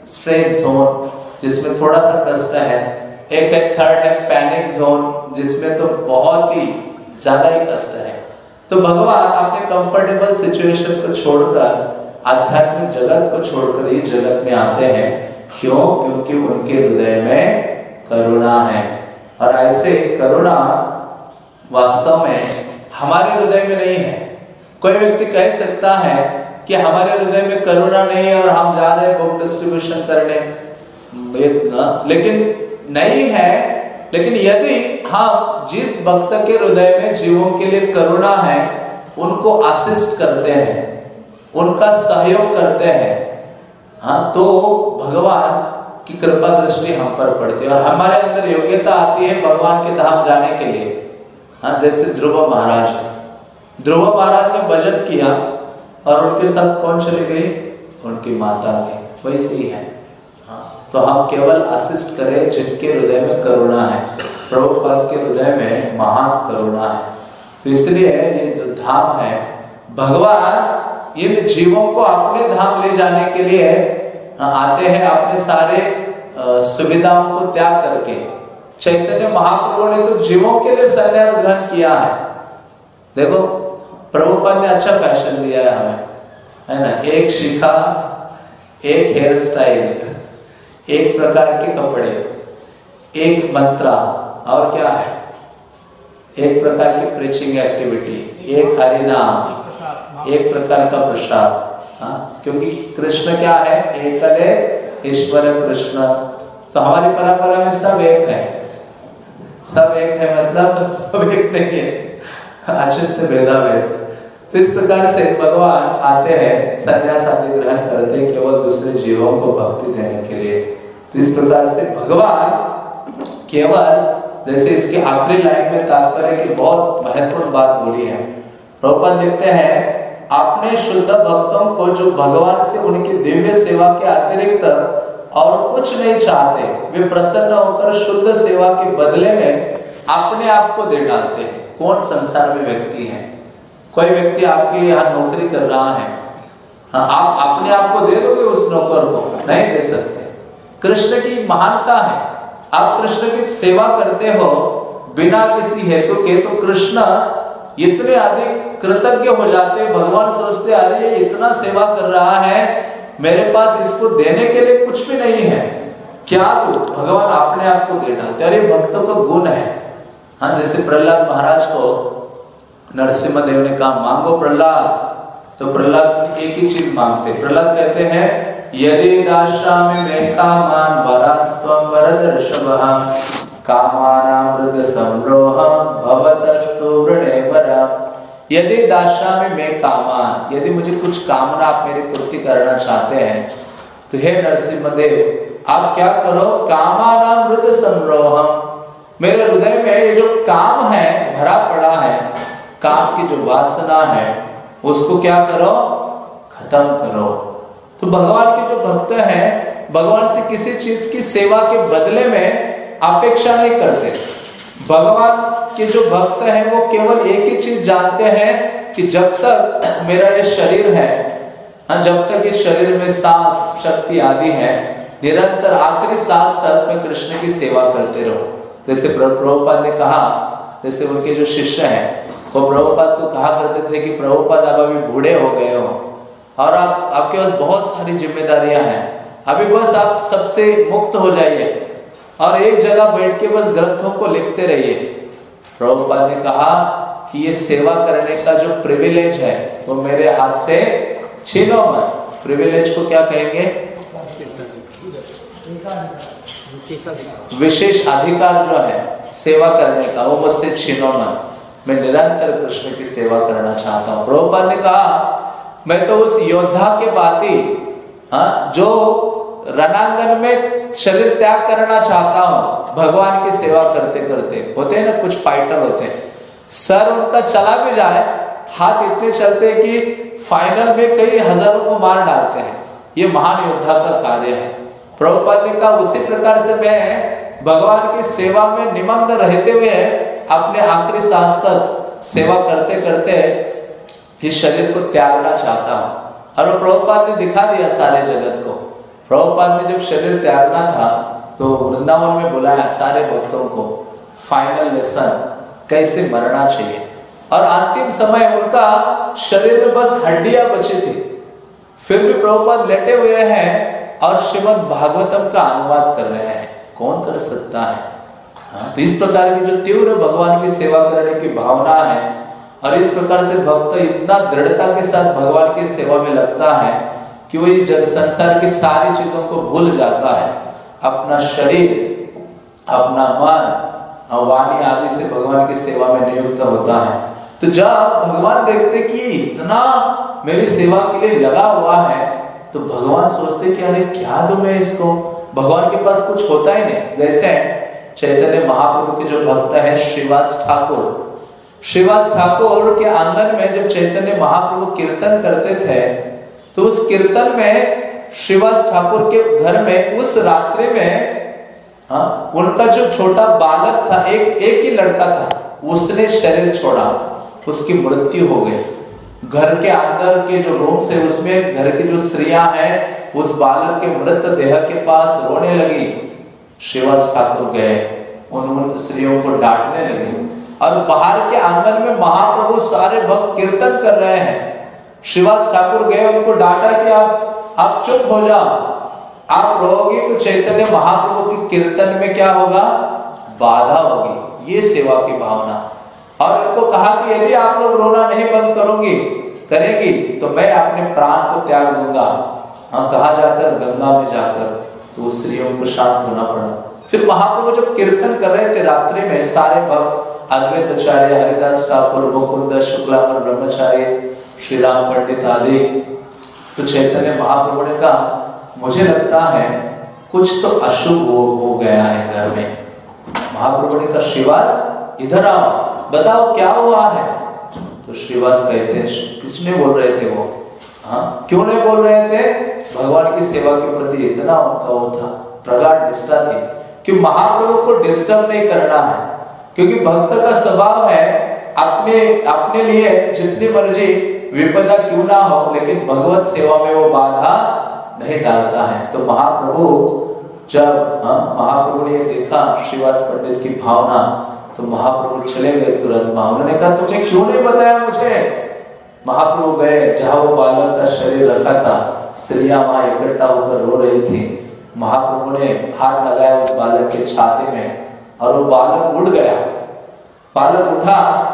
स्ट्रेच जोन जिसमें थोड़ा सा कष्ट है। एक है थर्ड है पैनिक जोन जिसमें तो बहुत ही ज़्यादा ही कष्ट है। तो भगवान अपने कंफर्टेबल सिचुएशन को छोड़कर, आध्यात्मिक जगत को छोड़कर इस जगत में आते हैं। क्यों? क्योंकि उनके हृदय में करुणा है। और ऐसे करुणा वास्तव में हमारे हृदय में नहीं है। कोई व्यक्ति कह सकता है कि हमारे हृदय में करुणा नहीं है और हम जा रहे हैं बुक डिस्ट्रीब्यूशन करने। लेकिन नहीं है, लेकिन यदि हम जिस भक्त के हृदय में जीवों के लिए करुणा है, उनको असिस्ट करते हैं, उनका सहयोग करते हैं हाँ तो भगवान की कृपा दृष्टि हम पर पड़ती है। और हमारे अंदर योग्यता आती है भगवान के धाम जाने के लिए। हाँ जैसे ध्रुव महाराज ध्रुव महाराज ने भजन किया और उनके साथ कौन चली गई? उनकी माता ने। वैसे ही है। तो हम केवल असिस्ट करें जिनके हृदय में करुणा है। प्रभुपाद के हृदय में महान करुणा है। तो इसलिए ये जो धाम है, भगवान इन जीवों को अपने धाम ले जाने के लिए आते हैं अपने सारे सुविधाओं को त्याग करके। चैतन्य महाप्रभु ने तो जीवों के लिए संन्यास ग्रहण किया है। देखो, प्रभुपाद ने अच्छा फ़ैशन दिया है हमें। है ना? एक शिखा, एक हेयर स्टाइल एक प्रकार के कपड़े, एक मंत्रा, और क्या है? एक प्रकार की प्रीचिंग एक्टिविटी एक हरिनाम, एक प्रकार का प्रसाद हाँ? क्योंकि कृष्ण क्या है? एकले ईश्वर कृष्ण। तो हमारी परंपरा में सब एक है। सब एक है मतलब सब एक नहीं है। अचित भेदा भेद तो इस प्रकार से भगवान आते हैं, संन्यास आदि ग्रहण करते हैं, केवल दूसरे जीवों को भक्ति देने के लिए। तो इस प्रकार से भगवान केवल, जैसे इसके आखिरी लाइन में तात्पर्य की बहुत महत्वपूर्ण बात बोली है रोपन लिखते हैं अपने शुद्ध भक्तों को जो भगवान से उनकी दिव्य सेवा के अतिरिक्त और कुछ नहीं चाहते, वे प्रसन्न होकर शुद्ध सेवा के बदले में अपने आप को दे डालते हैं। कौन संसार में व्यक्ति है? कोई व्यक्ति आपके यहाँ नौकरी कर रहा है हाँ आप अपने आप को दे दोगे उस नौकर को? नहीं दे सकते। कृष्ण की महानता है। आप कृष्ण की सेवा करते हो, बिना किसी हेतु के तो कृष्ण इतने अधिक कृतज्ञ हो जाते, भगवान सोचते, अरे, ये इतना सेवा कर रहा है, मेरे पास इसको देने के लिए कुछ भी नहीं है। क्या तो भगवान अपने आप को दे डालते अरे, भक्तों का गुण है। हाँ जैसे प्रहलाद महाराज को नरसिम्हा देव ने कहा, मांगो प्रहलाद। तो प्रहलाद एक ही चीज़ मांगते प्रहलाद कहते हैं, यदि दाश्यामि कामान यदि कामान यदि मुझे कुछ कामना आप मेरी पूर्ति करना चाहते हैं तो हे नरसिम्हदेव आप क्या करो? कामानामृत संरोहम मेरे हृदय में ये जो काम है, भरा पड़ा है काम की जो वासना है उसको क्या करो? खत्म करो। तो भगवान के जो भक्त हैं भगवान से किसी चीज़ की सेवा के बदले में अपेक्षा नहीं करते। भगवान के जो भक्त हैं वो केवल एक ही चीज़ जानते हैं कि जब तक मेरा ये शरीर है हाँ, जब तक इस शरीर में सांस शक्ति आदि है निरंतर आखिरी सांस तक मैं कृष्ण की सेवा करते रहो। जैसे प्रभुपाद ने कहा जैसे उनके जो शिष्य हैं वो प्रभुपाद को कहा करते थे कि प्रभुपाद आप अभी बूढ़े हो गए हो। और आप, आपके पास बहुत सारी जिम्मेदारियाँ हैं। अभी बस आप सबसे मुक्त हो जाइए और एक जगह बैठ के बस ग्रंथों को लिखते रहिए। प्रभुपाद ने कहा कि ये सेवा करने का जो प्रिविलेज है, वो मेरे हाथ से छीनो मत। प्रिविलेज को क्या कहेंगे? विशेष अधिकार जो है, सेवा करने का, वो मुझसे छीनो मत। मैं निरंतर कृष्ण की सेवा करना चाहता हूँ। प्रभुपाद ने कहा, मैं तो उस योद्धा के बाती हाँ जो रणांगन में शरीर त्याग करना चाहता हूँ, भगवान की सेवा करते करते होते हैं ना, कुछ फाइटर होते हैं। सर उनका चला भी जाए, हाथ इतने चलते कि फाइनल में कई हज़ारों को मार डालते हैं। ये महान योद्धा का कार्य है। प्रभुपाद ने कहा, उसी प्रकार से मैं भगवान की सेवा में निमग्न रहते हुए अपने आखिरी सांस तक सेवा करते करते इस शरीर को त्यागना चाहता हूँ। और प्रभुपाद ने दिखा दिया सारे जगत को। प्रभुपाद ने जब शरीर त्यागना था तो वृंदावन में बुलाया सारे भक्तों को फाइनल लेसन कैसे मरना चाहिए? और अंतिम समय उनका शरीर में बस हड्डियाँ बची थी। फिर भी प्रभुपाद लेटे हुए हैं और श्रीमद भागवतम का अनुवाद कर रहे हैं। कौन कर सकता है हाँ, तो इस प्रकार की जो तीव्र भगवान की सेवा करने की भावना है, और इस प्रकार से भक्त इतना दृढ़ता के साथ भगवान की सेवा में लगता है कि वो इस जग संसार की सारी चीज़ों को भूल जाता है। अपना शरीर, अपना मन वाणी आदि से भगवान की सेवा में नियुक्त होता है। तो जब भगवान देखते कि इतना मेरी सेवा के लिए लगा हुआ है तो भगवान सोचते कि अरे क्या दो मैं इसको? भगवान के पास कुछ होता ही नहीं। जैसे चैतन्य महाप्रभु के जो भक्त है श्रीवास ठाकुर। श्रीवास ठाकुर के आँगन में जब चैतन्य महाप्रभु कीर्तन करते थे तो उस कीर्तन में श्रीवास ठाकुर के घर में उस रात्रि में हाँ, उनका जो छोटा बालक था एक एक ही लड़का था उसने शरीर छोड़ा उसकी मृत्यु हो गई। घर के अंदर के जो रूम से उसमें घर की जो स्त्रियाँ हैं उस बालक के मृत देह के पास रोने लगी। श्रीवास ठाकुर गए उन स्त्रियों को डांटने लगे। और बाहर के आँगन में महाप्रभु सारे भक्त कीर्तन कर रहे हैं। श्रीवास ठाकुर गए, उनको डांटा कि आप आप चुप हो जाओ। आप रोगे तो चैतन्य महाप्रभु की कीर्तन में क्या होगा? बाधा होगी। ये सेवा की भावना। और उनको कहा कि यदि आप लोग रोना नहीं बंद करोगे, करेगी तो मैं अपने प्राण को त्याग दूँगा। हम कहा जाकर, गंगा में जाकर तो स्त्रियों को शांत होना पड़ा। फिर महाप्रभु जब कीर्तन कर रहे थे रात्रि में सारे भक्त अद्वैत आचार्य हरिदास ठाकुर मुकुंद शुक्ला ब्रह्मचारी श्री राम पंडित आदि तो चैतन्य महाप्रभु ने कहा मुझे लगता है कुछ तो अशुभ हो, हो गया है घर में। महाप्रभु ने कहा श्रीवास इधर आओ बताओ क्या हुआ है? तो श्रीवास कहते हैं किसने बोल रहे थे वो? हाँ क्यों नहीं बोल रहे थे? भगवान की सेवा के प्रति इतना उनका वो था प्रगाढ़ निष्ठा थी कि महाप्रभु को डिस्टर्ब नहीं करना है। क्योंकि भक्त का स्वभाव है अपने अपने लिए जितनी मर्ज़ी विपदा क्यों ना हो लेकिन भगवत सेवा में वो बाधा नहीं डालता है। तो महाप्रभु जब हाँ, महाप्रभु ने देखा श्रीवास पंडित की भावना तो महाप्रभु चले गए तुरंत। वहाँ उन्होंने कहा तुमने क्यों नहीं बताया मुझे? महाप्रभु गए, जहाँ वो बालक का शरीर रखा था, स्त्रियाँ वहाँ इकट्ठा होकर रो रही थी। महाप्रभु ने हाथ लगाया उस बालक के छाते में और वो बालक उड़ गया। बालक उठा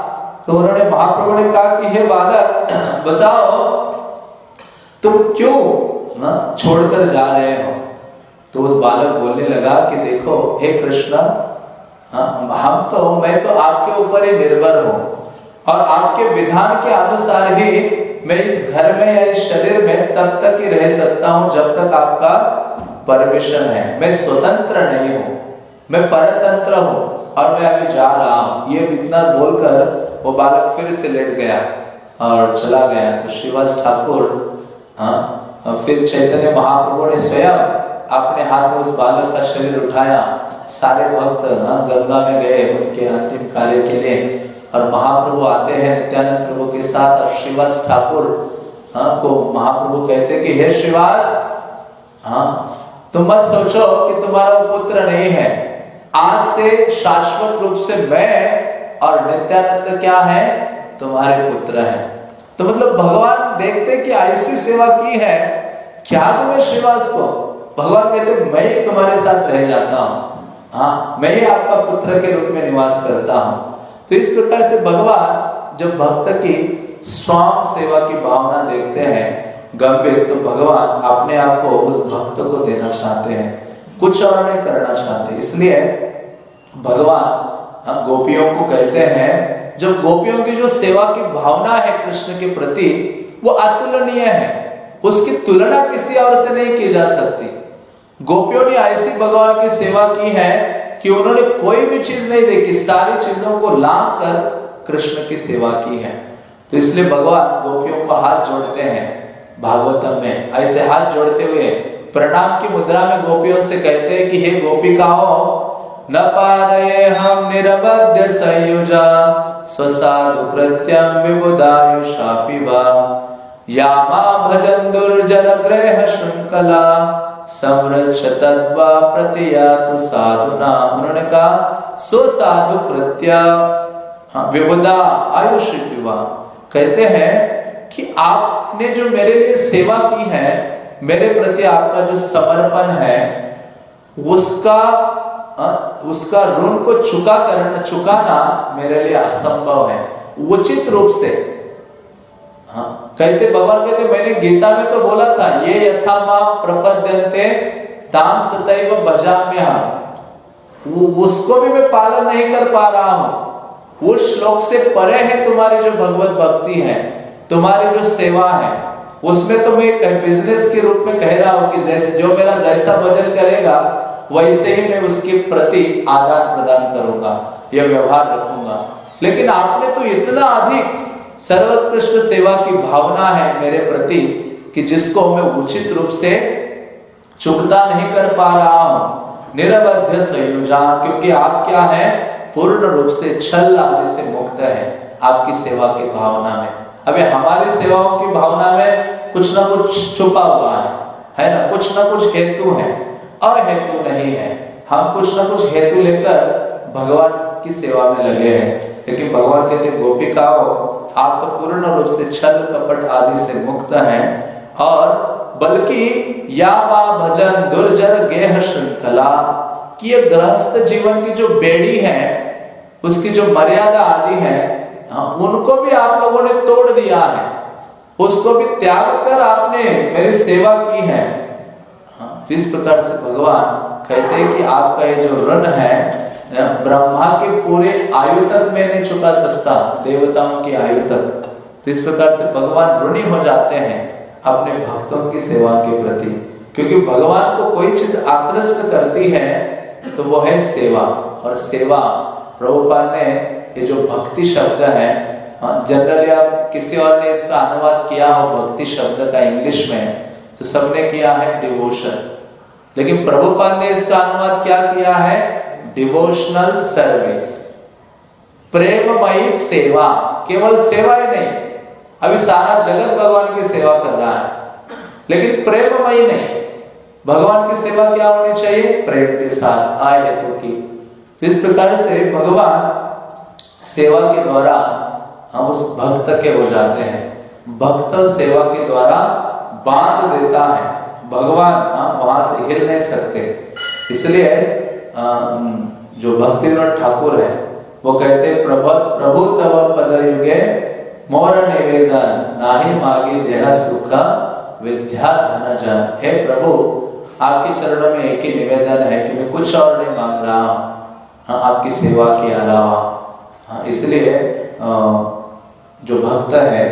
तो उन्होंने महाप्रभु ने कहा कि, हे बालक, (clears throat) बताओ, तुम क्यों, ना, छोड़कर जा रहे हो? तो उस बालक बोलने लगा कि, देखो, हे कृष्ण हम तो मैं तो आपके ऊपर ही निर्भर हूँ। और आपके विधान के अनुसार ही मैं इस घर में या इस शरीर में तब तक ही रह सकता हूँ जब तक आपका परमिशन है। मैं स्वतंत्र नहीं हूँ। मैं परतंत्र हूँ और मैं अभी जा रहा हूँ। ये इतना बोलकर वो बालक फिर से लेट गया और चला गया। तो शिवास ठाकुर हाँ फिर चैतन्य महाप्रभु ने स्वयं अपने हाथ में उस बालक का शरीर उठाया। सारे भक्त हाँ, गंगा में गए उनके अंतिम कार्य के लिए। और महाप्रभु आते हैं नित्यानंद प्रभु के साथ और श्रीवास ठाकुर हाँ, को महाप्रभु कहते कि हे श्रीवास हाँ तुम मत सोचो कि तुम्हारा पुत्र नहीं है। आज से शाश्वत रूप से मैं और नित्यानंद क्या है? तुम्हारे पुत्र हैं। तो मतलब भगवान देखते कि ऐसी सेवा की है। क्या तुम्हें श्रीवास को? भगवान कहते मैं ही तुम्हारे साथ रह जाता हूँ। हाँ मैं ही आपका पुत्र के रूप में निवास करता हूँ। तो इस प्रकार से भगवान जब भक्त की स्ट्रॉन्ग सेवा की भावना देखते हैं गंभीर तो भगवान अपने आप को उस भक्त को देना चाहते हैं। कुछ और नहीं करना चाहते। इसलिए भगवान हाँ, गोपियों को कहते हैं जब गोपियों की जो सेवा की भावना है कृष्ण के प्रति वो अतुलनीय है। उसकी तुलना किसी और से नहीं की जा सकती। गोपियों ने ऐसी भगवान की सेवा की है कि उन्होंने कोई भी चीज़ नहीं देखी, सारी चीज़ों को लाभ कर कृष्ण की सेवा की है। तो इसलिए भगवान गोपियों को हाथ जोड़ते हैं, भागवतम में। ऐसे हाथ जोड़ते हुए प्रणाम की मुद्रा में गोपियों से कहते हैं कि, हे गोपिकाओं, न पारये हम निरबद्ध संयुजा, स्वसाधु कृत्यम विबुदायुषा पिबा यामा भजन दुर्जर ग्रह श्रृंखला उन्होंने कहा सो साधु आयुष कहते हैं कि आपने जो मेरे लिए सेवा की है, मेरे प्रति आपका जो समर्पण है, उसका उसका ऋण को चुका करना, चुकाना मेरे लिए असंभव है। उचित रूप से हाँ। कहते, भगवान कहते, मैंने गीता में तो बोला था, ये यथा माँ प्रपद्यंते दाम सतैव भजाम्य उसको भी मैं पालन नहीं कर पा रहा हूँ। उस श्लोक से परे है तुम्हारी जो भगवत भक्ति है, तुम्हारी जो सेवा है। उसमें तो मैं बिज़नेस के रूप में कह रहा हूँ कि जैसे, जो मेरा जैसा भजन करेगा, वैसे ही मैं उसके प्रति आदान प्रदान करूँगा, या व्यवहार रखूँगा। लेकिन आपने तो इतना अधिक सर्वोत्कृष्ट सेवा की भावना है मेरे प्रति कि जिसको मैं उचित रूप से चुकता नहीं कर पा रहा हूँ। निरवध्य संयोजा क्योंकि आप क्या है? पूर्ण रूप से छल आदि से मुक्त है आपकी सेवा की भावना में। अभी हमारी सेवाओं की भावना में कुछ ना कुछ छुपा हुआ है। है ना? कुछ ना कुछ हेतु है। अहेतु नहीं है। हम कुछ ना कुछ हेतु लेकर भगवान की सेवा में लगे हैं। लेकिन भगवान कहते गोपिकाओ आप तो पूर्ण रूप से छल कपट आदि से मुक्त हैं और बल्कि या मा भजन दुर्जन गेह श्रृंखला कि ये गृहस्थ जीवन की जो बेड़ी है उसकी जो मर्यादा आदि है हाँ, उनको भी आप लोगों ने तोड़ दिया है। उसको भी त्याग कर आपने मेरी सेवा की है। हाँ, तो इस प्रकार से भगवान कहते हैं कि आपका ये जो ऋण है ब्रह्मा के पूरे आयु तक मैं नहीं चुका सकता देवताओं की आयु तक। तो इस प्रकार से भगवान ऋणी हो जाते हैं अपने भक्तों की सेवा के प्रति। क्योंकि भगवान को कोई चीज़ आकृष्ट करती है तो वो है सेवा। और सेवा प्रभुपाल ने ये जो भक्ति शब्द है जनरली हाँ, आप किसी और ने इसका अनुवाद किया हो भक्ति शब्द का इंग्लिश में तो सबने किया है डिवोशन। लेकिन प्रभुपाल ने इसका अनुवाद क्या किया है? डिवोशनल सर्विस प्रेममयी सेवा, केवल सेवा ही नहीं, अभी सारा जगत भगवान की सेवा कर रहा है। लेकिन प्रेममयी नहीं, भगवान की सेवा क्या होनी चाहिए? प्रेम के साथ आय हेतु की इस प्रकार से भगवान सेवा के द्वारा हम उस भक्त के हो जाते हैं। भक्त सेवा के द्वारा बाँध देता है। भगवान, हम वहाँ से हिल नहीं सकते। इसलिए जो भक्तिविनोद ठाकुर है वो कहते प्रभु तव पद युगे मोर निवेदन नाही मागे देह सुख विद्या धन जन हे प्रभु आपके चरणों में एक ही निवेदन है कि मैं कुछ और नहीं मांग रहा हूँ। हाँ, आपकी सेवा के अलावा। हाँ, इसलिए जो भक्त है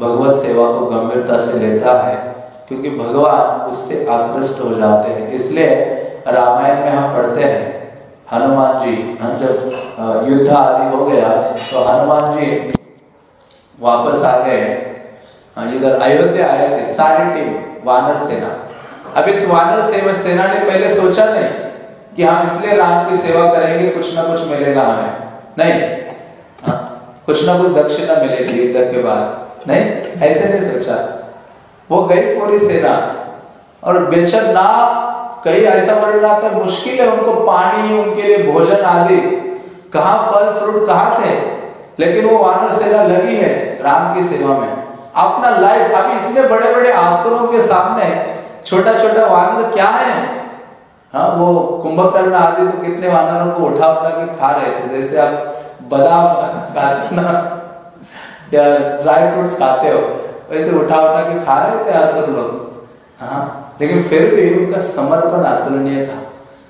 भगवत सेवा को गंभीरता से लेता है क्योंकि भगवान उससे आकृष्ट हो जाते हैं। इसलिए रामायण में हम पढ़ते हैं, हनुमान जी, हम जब युद्ध आदि हो गया तो हनुमान जी वापस आ गए। इधर अयोध्या आए थे, सारी टीम, वानर सेना। अब इस वानर सेवा, सेना ने पहले सोचा नहीं कि हम इसलिए राम की सेवा करेंगे, कुछ ना कुछ मिलेगा हमें। नहीं। हाँ कुछ ना कुछ दक्षिणा मिलेगी युद्ध के बाद। नहीं, ऐसे नहीं सोचा। वो गई पूरी सेना और बेचर ना कहीं ऐसा आता मुश्किल है उनको पानी, उनके लिए भोजन आदि। कहा फल फ्रूट कहा थे? लेकिन वो वानर सेना लगी है राम की सेवा में। अपना लाइफ अभी इतने बड़े बड़े आश्रमों के सामने छोटा छोटा वानर क्या है? हाँ वो कुंभकर्ण आदि तो कितने वानरों को उठा उठा के खा रहे थे, जैसे आप बादाम ना, या ड्राई फ्रूट्स खाते हो, वैसे उठा उठा के खा रहे थे असुर लोग। हाँ। लेकिन फिर भी उनका समर्पण अतुलनीय था।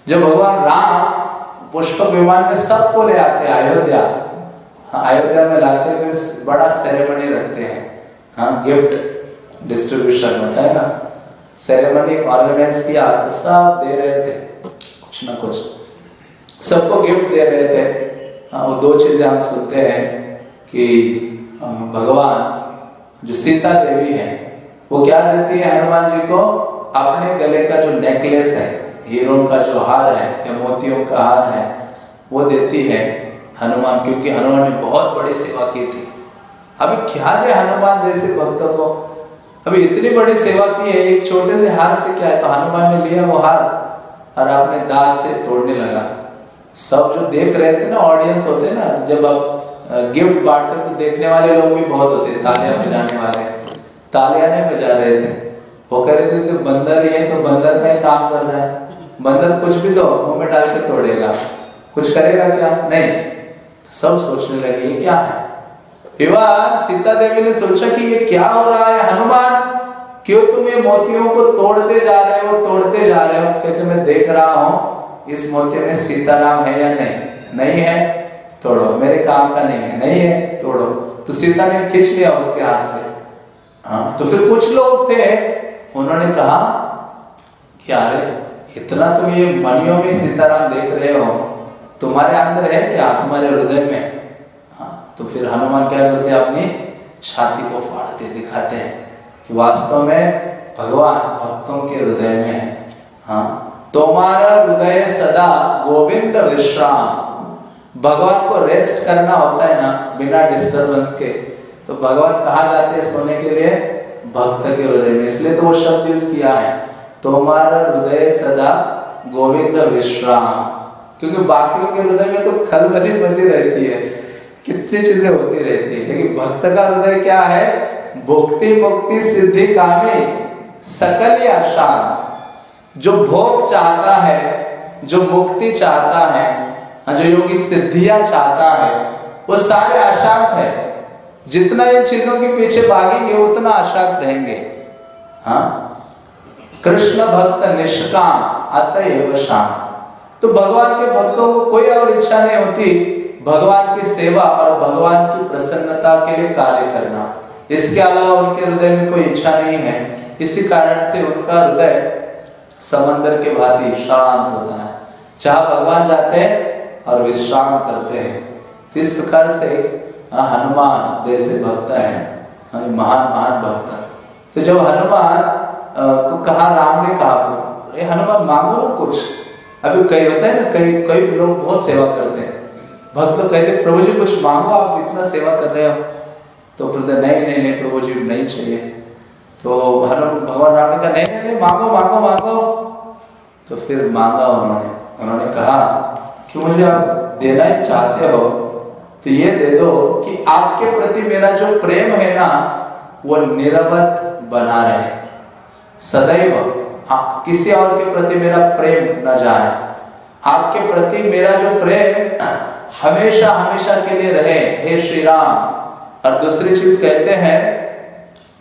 जब भगवान राम पुष्प विमान में सबको ले आते अयोध्या। हाँ, अयोध्या में लाते फिर बड़ा सेरेमनी रखते हैं। हाँ गिफ्ट डिस्ट्रीब्यूशन होता है ना। सेरेमनी ऑर्गेनाइज किया तो सब दे रहे थे। कुछ ना कुछ। सबको गिफ्ट दे रहे थे। हाँ वो दो चीज़ें हम सुनते हैं कि भगवान जो सीता देवी है वो क्या देती है हनुमान जी को? अपने गले का जो नेकलेस है, हीरो का जो हार है, या मोतियों का हार है, वो देती है हनुमान, क्योंकि हनुमान ने बहुत बड़ी सेवा की थी। अभी क्या दे हनुमान जैसे भक्तों को? अभी इतनी बड़ी सेवा की है, एक छोटे से हार से क्या है? तो हनुमान ने लिया वो हार, और आपने दांत से तोड़ने लगा। सब जो देख रहे थे ना ऑडियंस होते ना, जब आप गिफ्ट बांटते तो देखने वाले लोग भी बहुत होते, तालियाँ बजाने वाले। तालियाँ नहीं बजा रहे थे। वो कह रहे थे तो बंदर ही है तो बंदर का ही काम कर रहा है। बंदर कुछ भी दो मुँह में डाल के तोड़ेगा। कुछ करेगा क्या? नहीं। सब सोचने लगे, ये क्या है? विवाह सीता देवी ने सोचा कि ये क्या हो रहा है? हनुमान, क्यों तुम ये मोतियों को तोड़ते जा रहे हो, तोड़ते जा रहे हो? कहते, मैं देख रहा हूँ, इस मोती में सीताराम है या नहीं। नहीं है, तोड़ो। मेरे काम का नहीं है। नहीं है, तोड़ो। तो सीता ने खींच लिया उसके हाथ से। हाँ तो फिर कुछ लोग थे उन्होंने कहा कि अरे, इतना तुम ये मणियों में सीताराम देख रहे हो, तुम्हारे अंदर है क्या तुम्हारे हृदय में? तो फिर हनुमान क्या करते हैं अपनी छाती को फाड़ते, दिखाते हैं कि वास्तव में भगवान भक्तों के हृदय में है। हाँ तुम्हारा हृदय सदा गोविंद विश्राम। भगवान को रेस्ट करना होता है ना, बिना डिस्टरबेंस के। तो भगवान कहा जाते हैं सोने के लिए? भक्त के हृदय में। इसलिए तो वो शब्द यूज़ किया है। तुम्हारा हृदय सदा गोविंद विश्राम। क्योंकि बाकियों के हृदय में तो खलबली मची रहती है। कितनी चीज़ें होती रहती है। लेकिन भक्त का हृदय क्या है? भक्ति मुक्ति सिद्धि कामी सकल या शांत। जो भोग चाहता है जो मुक्ति चाहता हाँ, जो योगी सिद्धियाँ चाहता है वो सारे अशांत है। जितना इन चीज़ों के पीछे भागेंगे, उतना अशांत रहेंगे। हाँ? कृष्ण भक्त निष्काम, अतएव शांत। तो भगवान के भक्तों को कोई और इच्छा नहीं होती, भगवान की सेवा और भगवान की प्रसन्नता के लिए कार्य करना। इसके अलावा उनके हृदय में कोई इच्छा नहीं है। इसी कारण से उनका हृदय समंदर के भांति शांत होता है। जहाँ भगवान जाते हैं और विश्राम करते हैं। इस प्रकार से हनुमान, जैसे भक्त है। महान महान भक्त। तो जब हनुमान को कहा, राम ने कहा फिर हनुमान, मांगो ना कुछ। अभी कई होता है ना, कई कई लोग बहुत सेवा करते हैं। भक्त लोग कहते प्रभु जी, कुछ मांगो, आप इतना सेवा कर रहे हो? तो फिर नहीं नहीं नहीं, प्रभु जी, नहीं चाहिए। तो हनुमान, भगवान राम ने कहा, नहीं नहीं नहीं, मांगो मांगो मांगो। तो फिर मांगा उन्होंने। उन्होंने कहा कि मुझे आप देना ही चाहते हो? तो ये दे दो कि आपके प्रति मेरा जो प्रेम है ना, वो निरवत बना रहे। सदैव किसी और के प्रति मेरा प्रेम न जाए। आपके प्रति मेरा जो प्रेम (clears throat) हमेशा हमेशा के लिए रहे, हे श्री राम और दूसरी चीज़ कहते हैं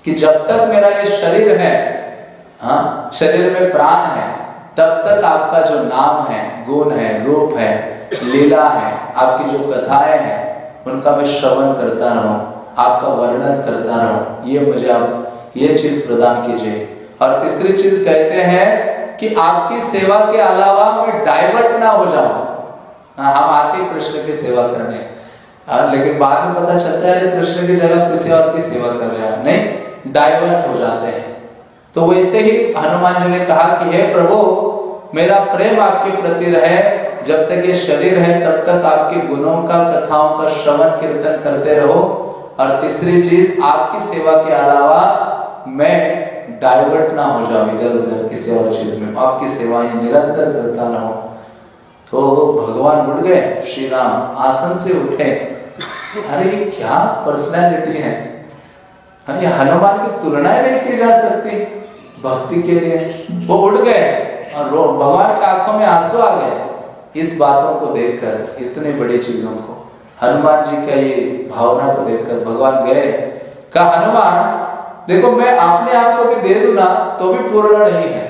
कि जब तक मेरा ये शरीर है हाँ शरीर में प्राण है, तब तक आपका जो नाम है, गुण है, रूप है, लीला है, आपकी जो कथाएँ हैं उनका मैं श्रवण करता रहूँ आपका वर्णन करता रहूँ ये मुझे आप ये चीज़ प्रदान कीजिए। और तीसरी चीज़ कहते हैं कि आपकी सेवा के अलावा मैं डाइवर्ट ना हो जाऊँ। हाँ, हम आते कृष्ण की सेवा करने। आ, हाँ, लेकिन बाद में पता चलता है कृष्ण की जगह किसी और की सेवा कर रहे हैं। नहीं डाइवर्ट हो जाते हैं। तो वैसे ही हनुमान जी ने कहा कि हे प्रभु मेरा प्रेम आपके प्रति रहे जब तक ये शरीर है तब तक आपके गुणों का कथाओं का श्रवण कीर्तन करते रहो। और तीसरी चीज़ आपकी सेवा के अलावा मैं डाइवर्ट ना हो जाऊँ इधर उधर किसी और चीज़ में। आपकी सेवाएँ निरंतर करता रहूँ। तो भगवान उठ गए श्री राम आसन से उठे। अरे क्या पर्सनैलिटी है? हाँ, हनुमान की तुलना नहीं की जा सकती। भक्ति के लिए। वो उठ गए। और भगवान के आँखों में आँसू आ गए। इस बातों को देखकर, इतने बड़ी चीज़ों को, हनुमान जी का ये भावना को देखकर भगवान गए। कहा, हनुमान, देखो, मैं अपने आप को भी दे दू ना तो भी पूर्ण नहीं है।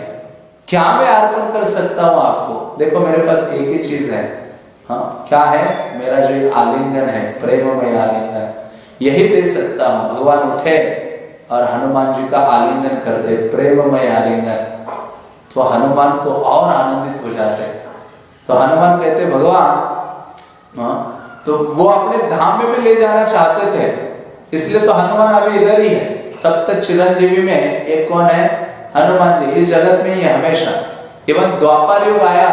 क्या मैं अर्पण कर सकता हूँ आपको? देखो, मेरे पास एक ही चीज़ है। हाँ क्या है? मेरा जो आलिंगन है प्रेम में आलिंगन। यही दे सकता हूँ। भगवान उठे और हनुमान जी का आलिंगन करते प्रेममय आलिंगन। तो हनुमान को और आनंदित हो जाते तो हनुमान कहते, भगवान हाँ तो वो अपने धाम में भी ले जाना चाहते थे, इसलिए तो हनुमान अभी इधर ही है। सप्त चिरंजीवी में एक कौन है? हनुमान जी, ये जगत में ही हमेशा। इवन द्वापर युग आया,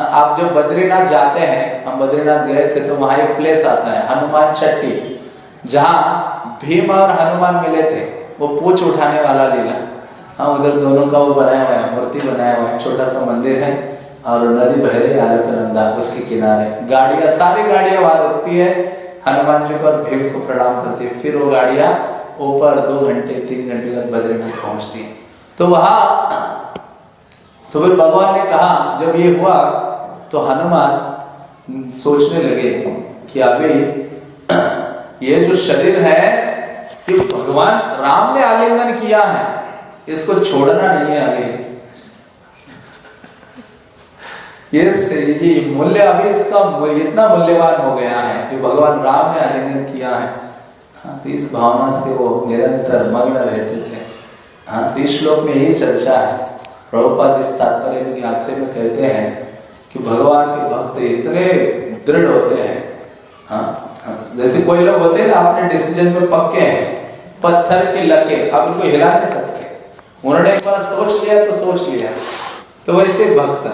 आप जब बद्रीनाथ जाते हैं, हम बद्रीनाथ गए थे तो वहाँ एक प्लेस आता है, हनुमान चट्टी, जहाँ भीम और हनुमान मिले थे, वो पूछ उठाने वाला लीला। हाँ उधर दोनों का वो बनाया हुआ है, मूर्ति बनाया हुआ है, छोटा सा मंदिर है और नदी बह रही है उसके किनारे। गाड़ियाँ, सारी गाड़ियाँ वहाँ रुकती है। हनुमान जी को और भीम को प्रणाम करती है। फिर वो गाड़ियाँ ऊपर दो घंटे, तीन घंटे तक बद्रीनाथ पहुँचती तो वहाँ तो फिर भगवान ने कहा, जब ये हुआ तो हनुमान सोचने लगे कि अभी (clears throat) ये जो शरीर है, ये भगवान राम ने आलिंगन किया है। इसको छोड़ना नहीं है अभी। ये ये मूल्य अभी इसका इतना मूल्यवान हो गया है कि भगवान राम ने आलिंगन किया है। हाँ तो इस भावना से वो निरंतर मग्न रहते थे। हाँ तो इस श्लोक में यही चर्चा है। प्रभुपाद इस तात्पर्य में आखिरी में कहते हैं कि भगवान के भक्त इतने दृढ़ होते हैं। हाँ, हाँ जैसे कोई लोग होते हैं ना अपने डिसीज़न में पक्के हैं। पत्थर के लके आप उनको हिला नहीं सकते। उन्होंने एक बार सोच लिया तो सोच लिया। तो वैसे भक्त।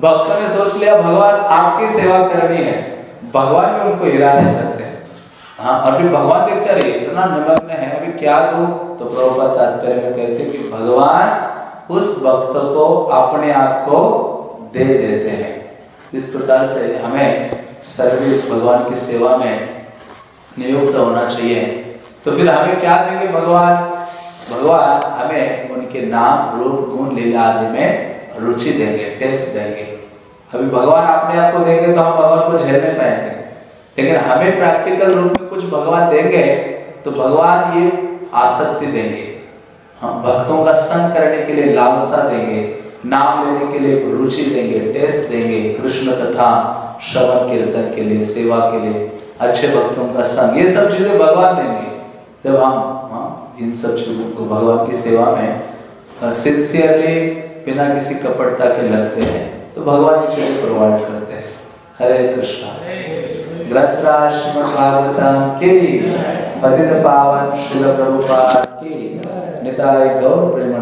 भक्त ने सोच लिया, भगवान, आपकी सेवा करनी है। भगवान भी उनको हिला नहीं सकते। हाँ और फिर भगवान देखते रहे इतना निमग्न है, अभी क्या दो? तो प्रभुपाद तात्पर्य में कहते कि भगवान उस भक्त को अपने आप को दे देते हैं। इस प्रकार से हमें सर्विस भगवान की सेवा में नियुक्त होना चाहिए। तो फिर हमें क्या देंगे भगवान? भगवान हमें उनके नाम रूप गुण लीला आदि में रुचि देंगे टेस्ट देंगे। अभी भगवान अपने आप को देंगे तो हम भगवान को झेलने पाएँगे। लेकिन हमें प्रैक्टिकल रूप में कुछ भगवान देंगे तो भगवान ये आसक्ति देंगे। हाँ भक्तों का संग करने के लिए लालसा देंगे नाम लेने के लिए रुचि देंगे टेस्ट देंगे कृष्ण कथा श्रवण कीर्तन के लिए सेवा के लिए अच्छे भक्तों का संग। ये सब चीज़ें भगवान देंगे। जब हम हाँ, इन सब चीज़ों को भगवान की सेवा में सिंसियरली बिना किसी कपटता के लगते हैं। तो भगवान ये चीज़ें प्रोवाइड करते हैं। हरे कृष्णा। ग्रंथराज भागवतम की पतित पावन शिल प्रभुपाद की। निताय गौर प्रेमानंद।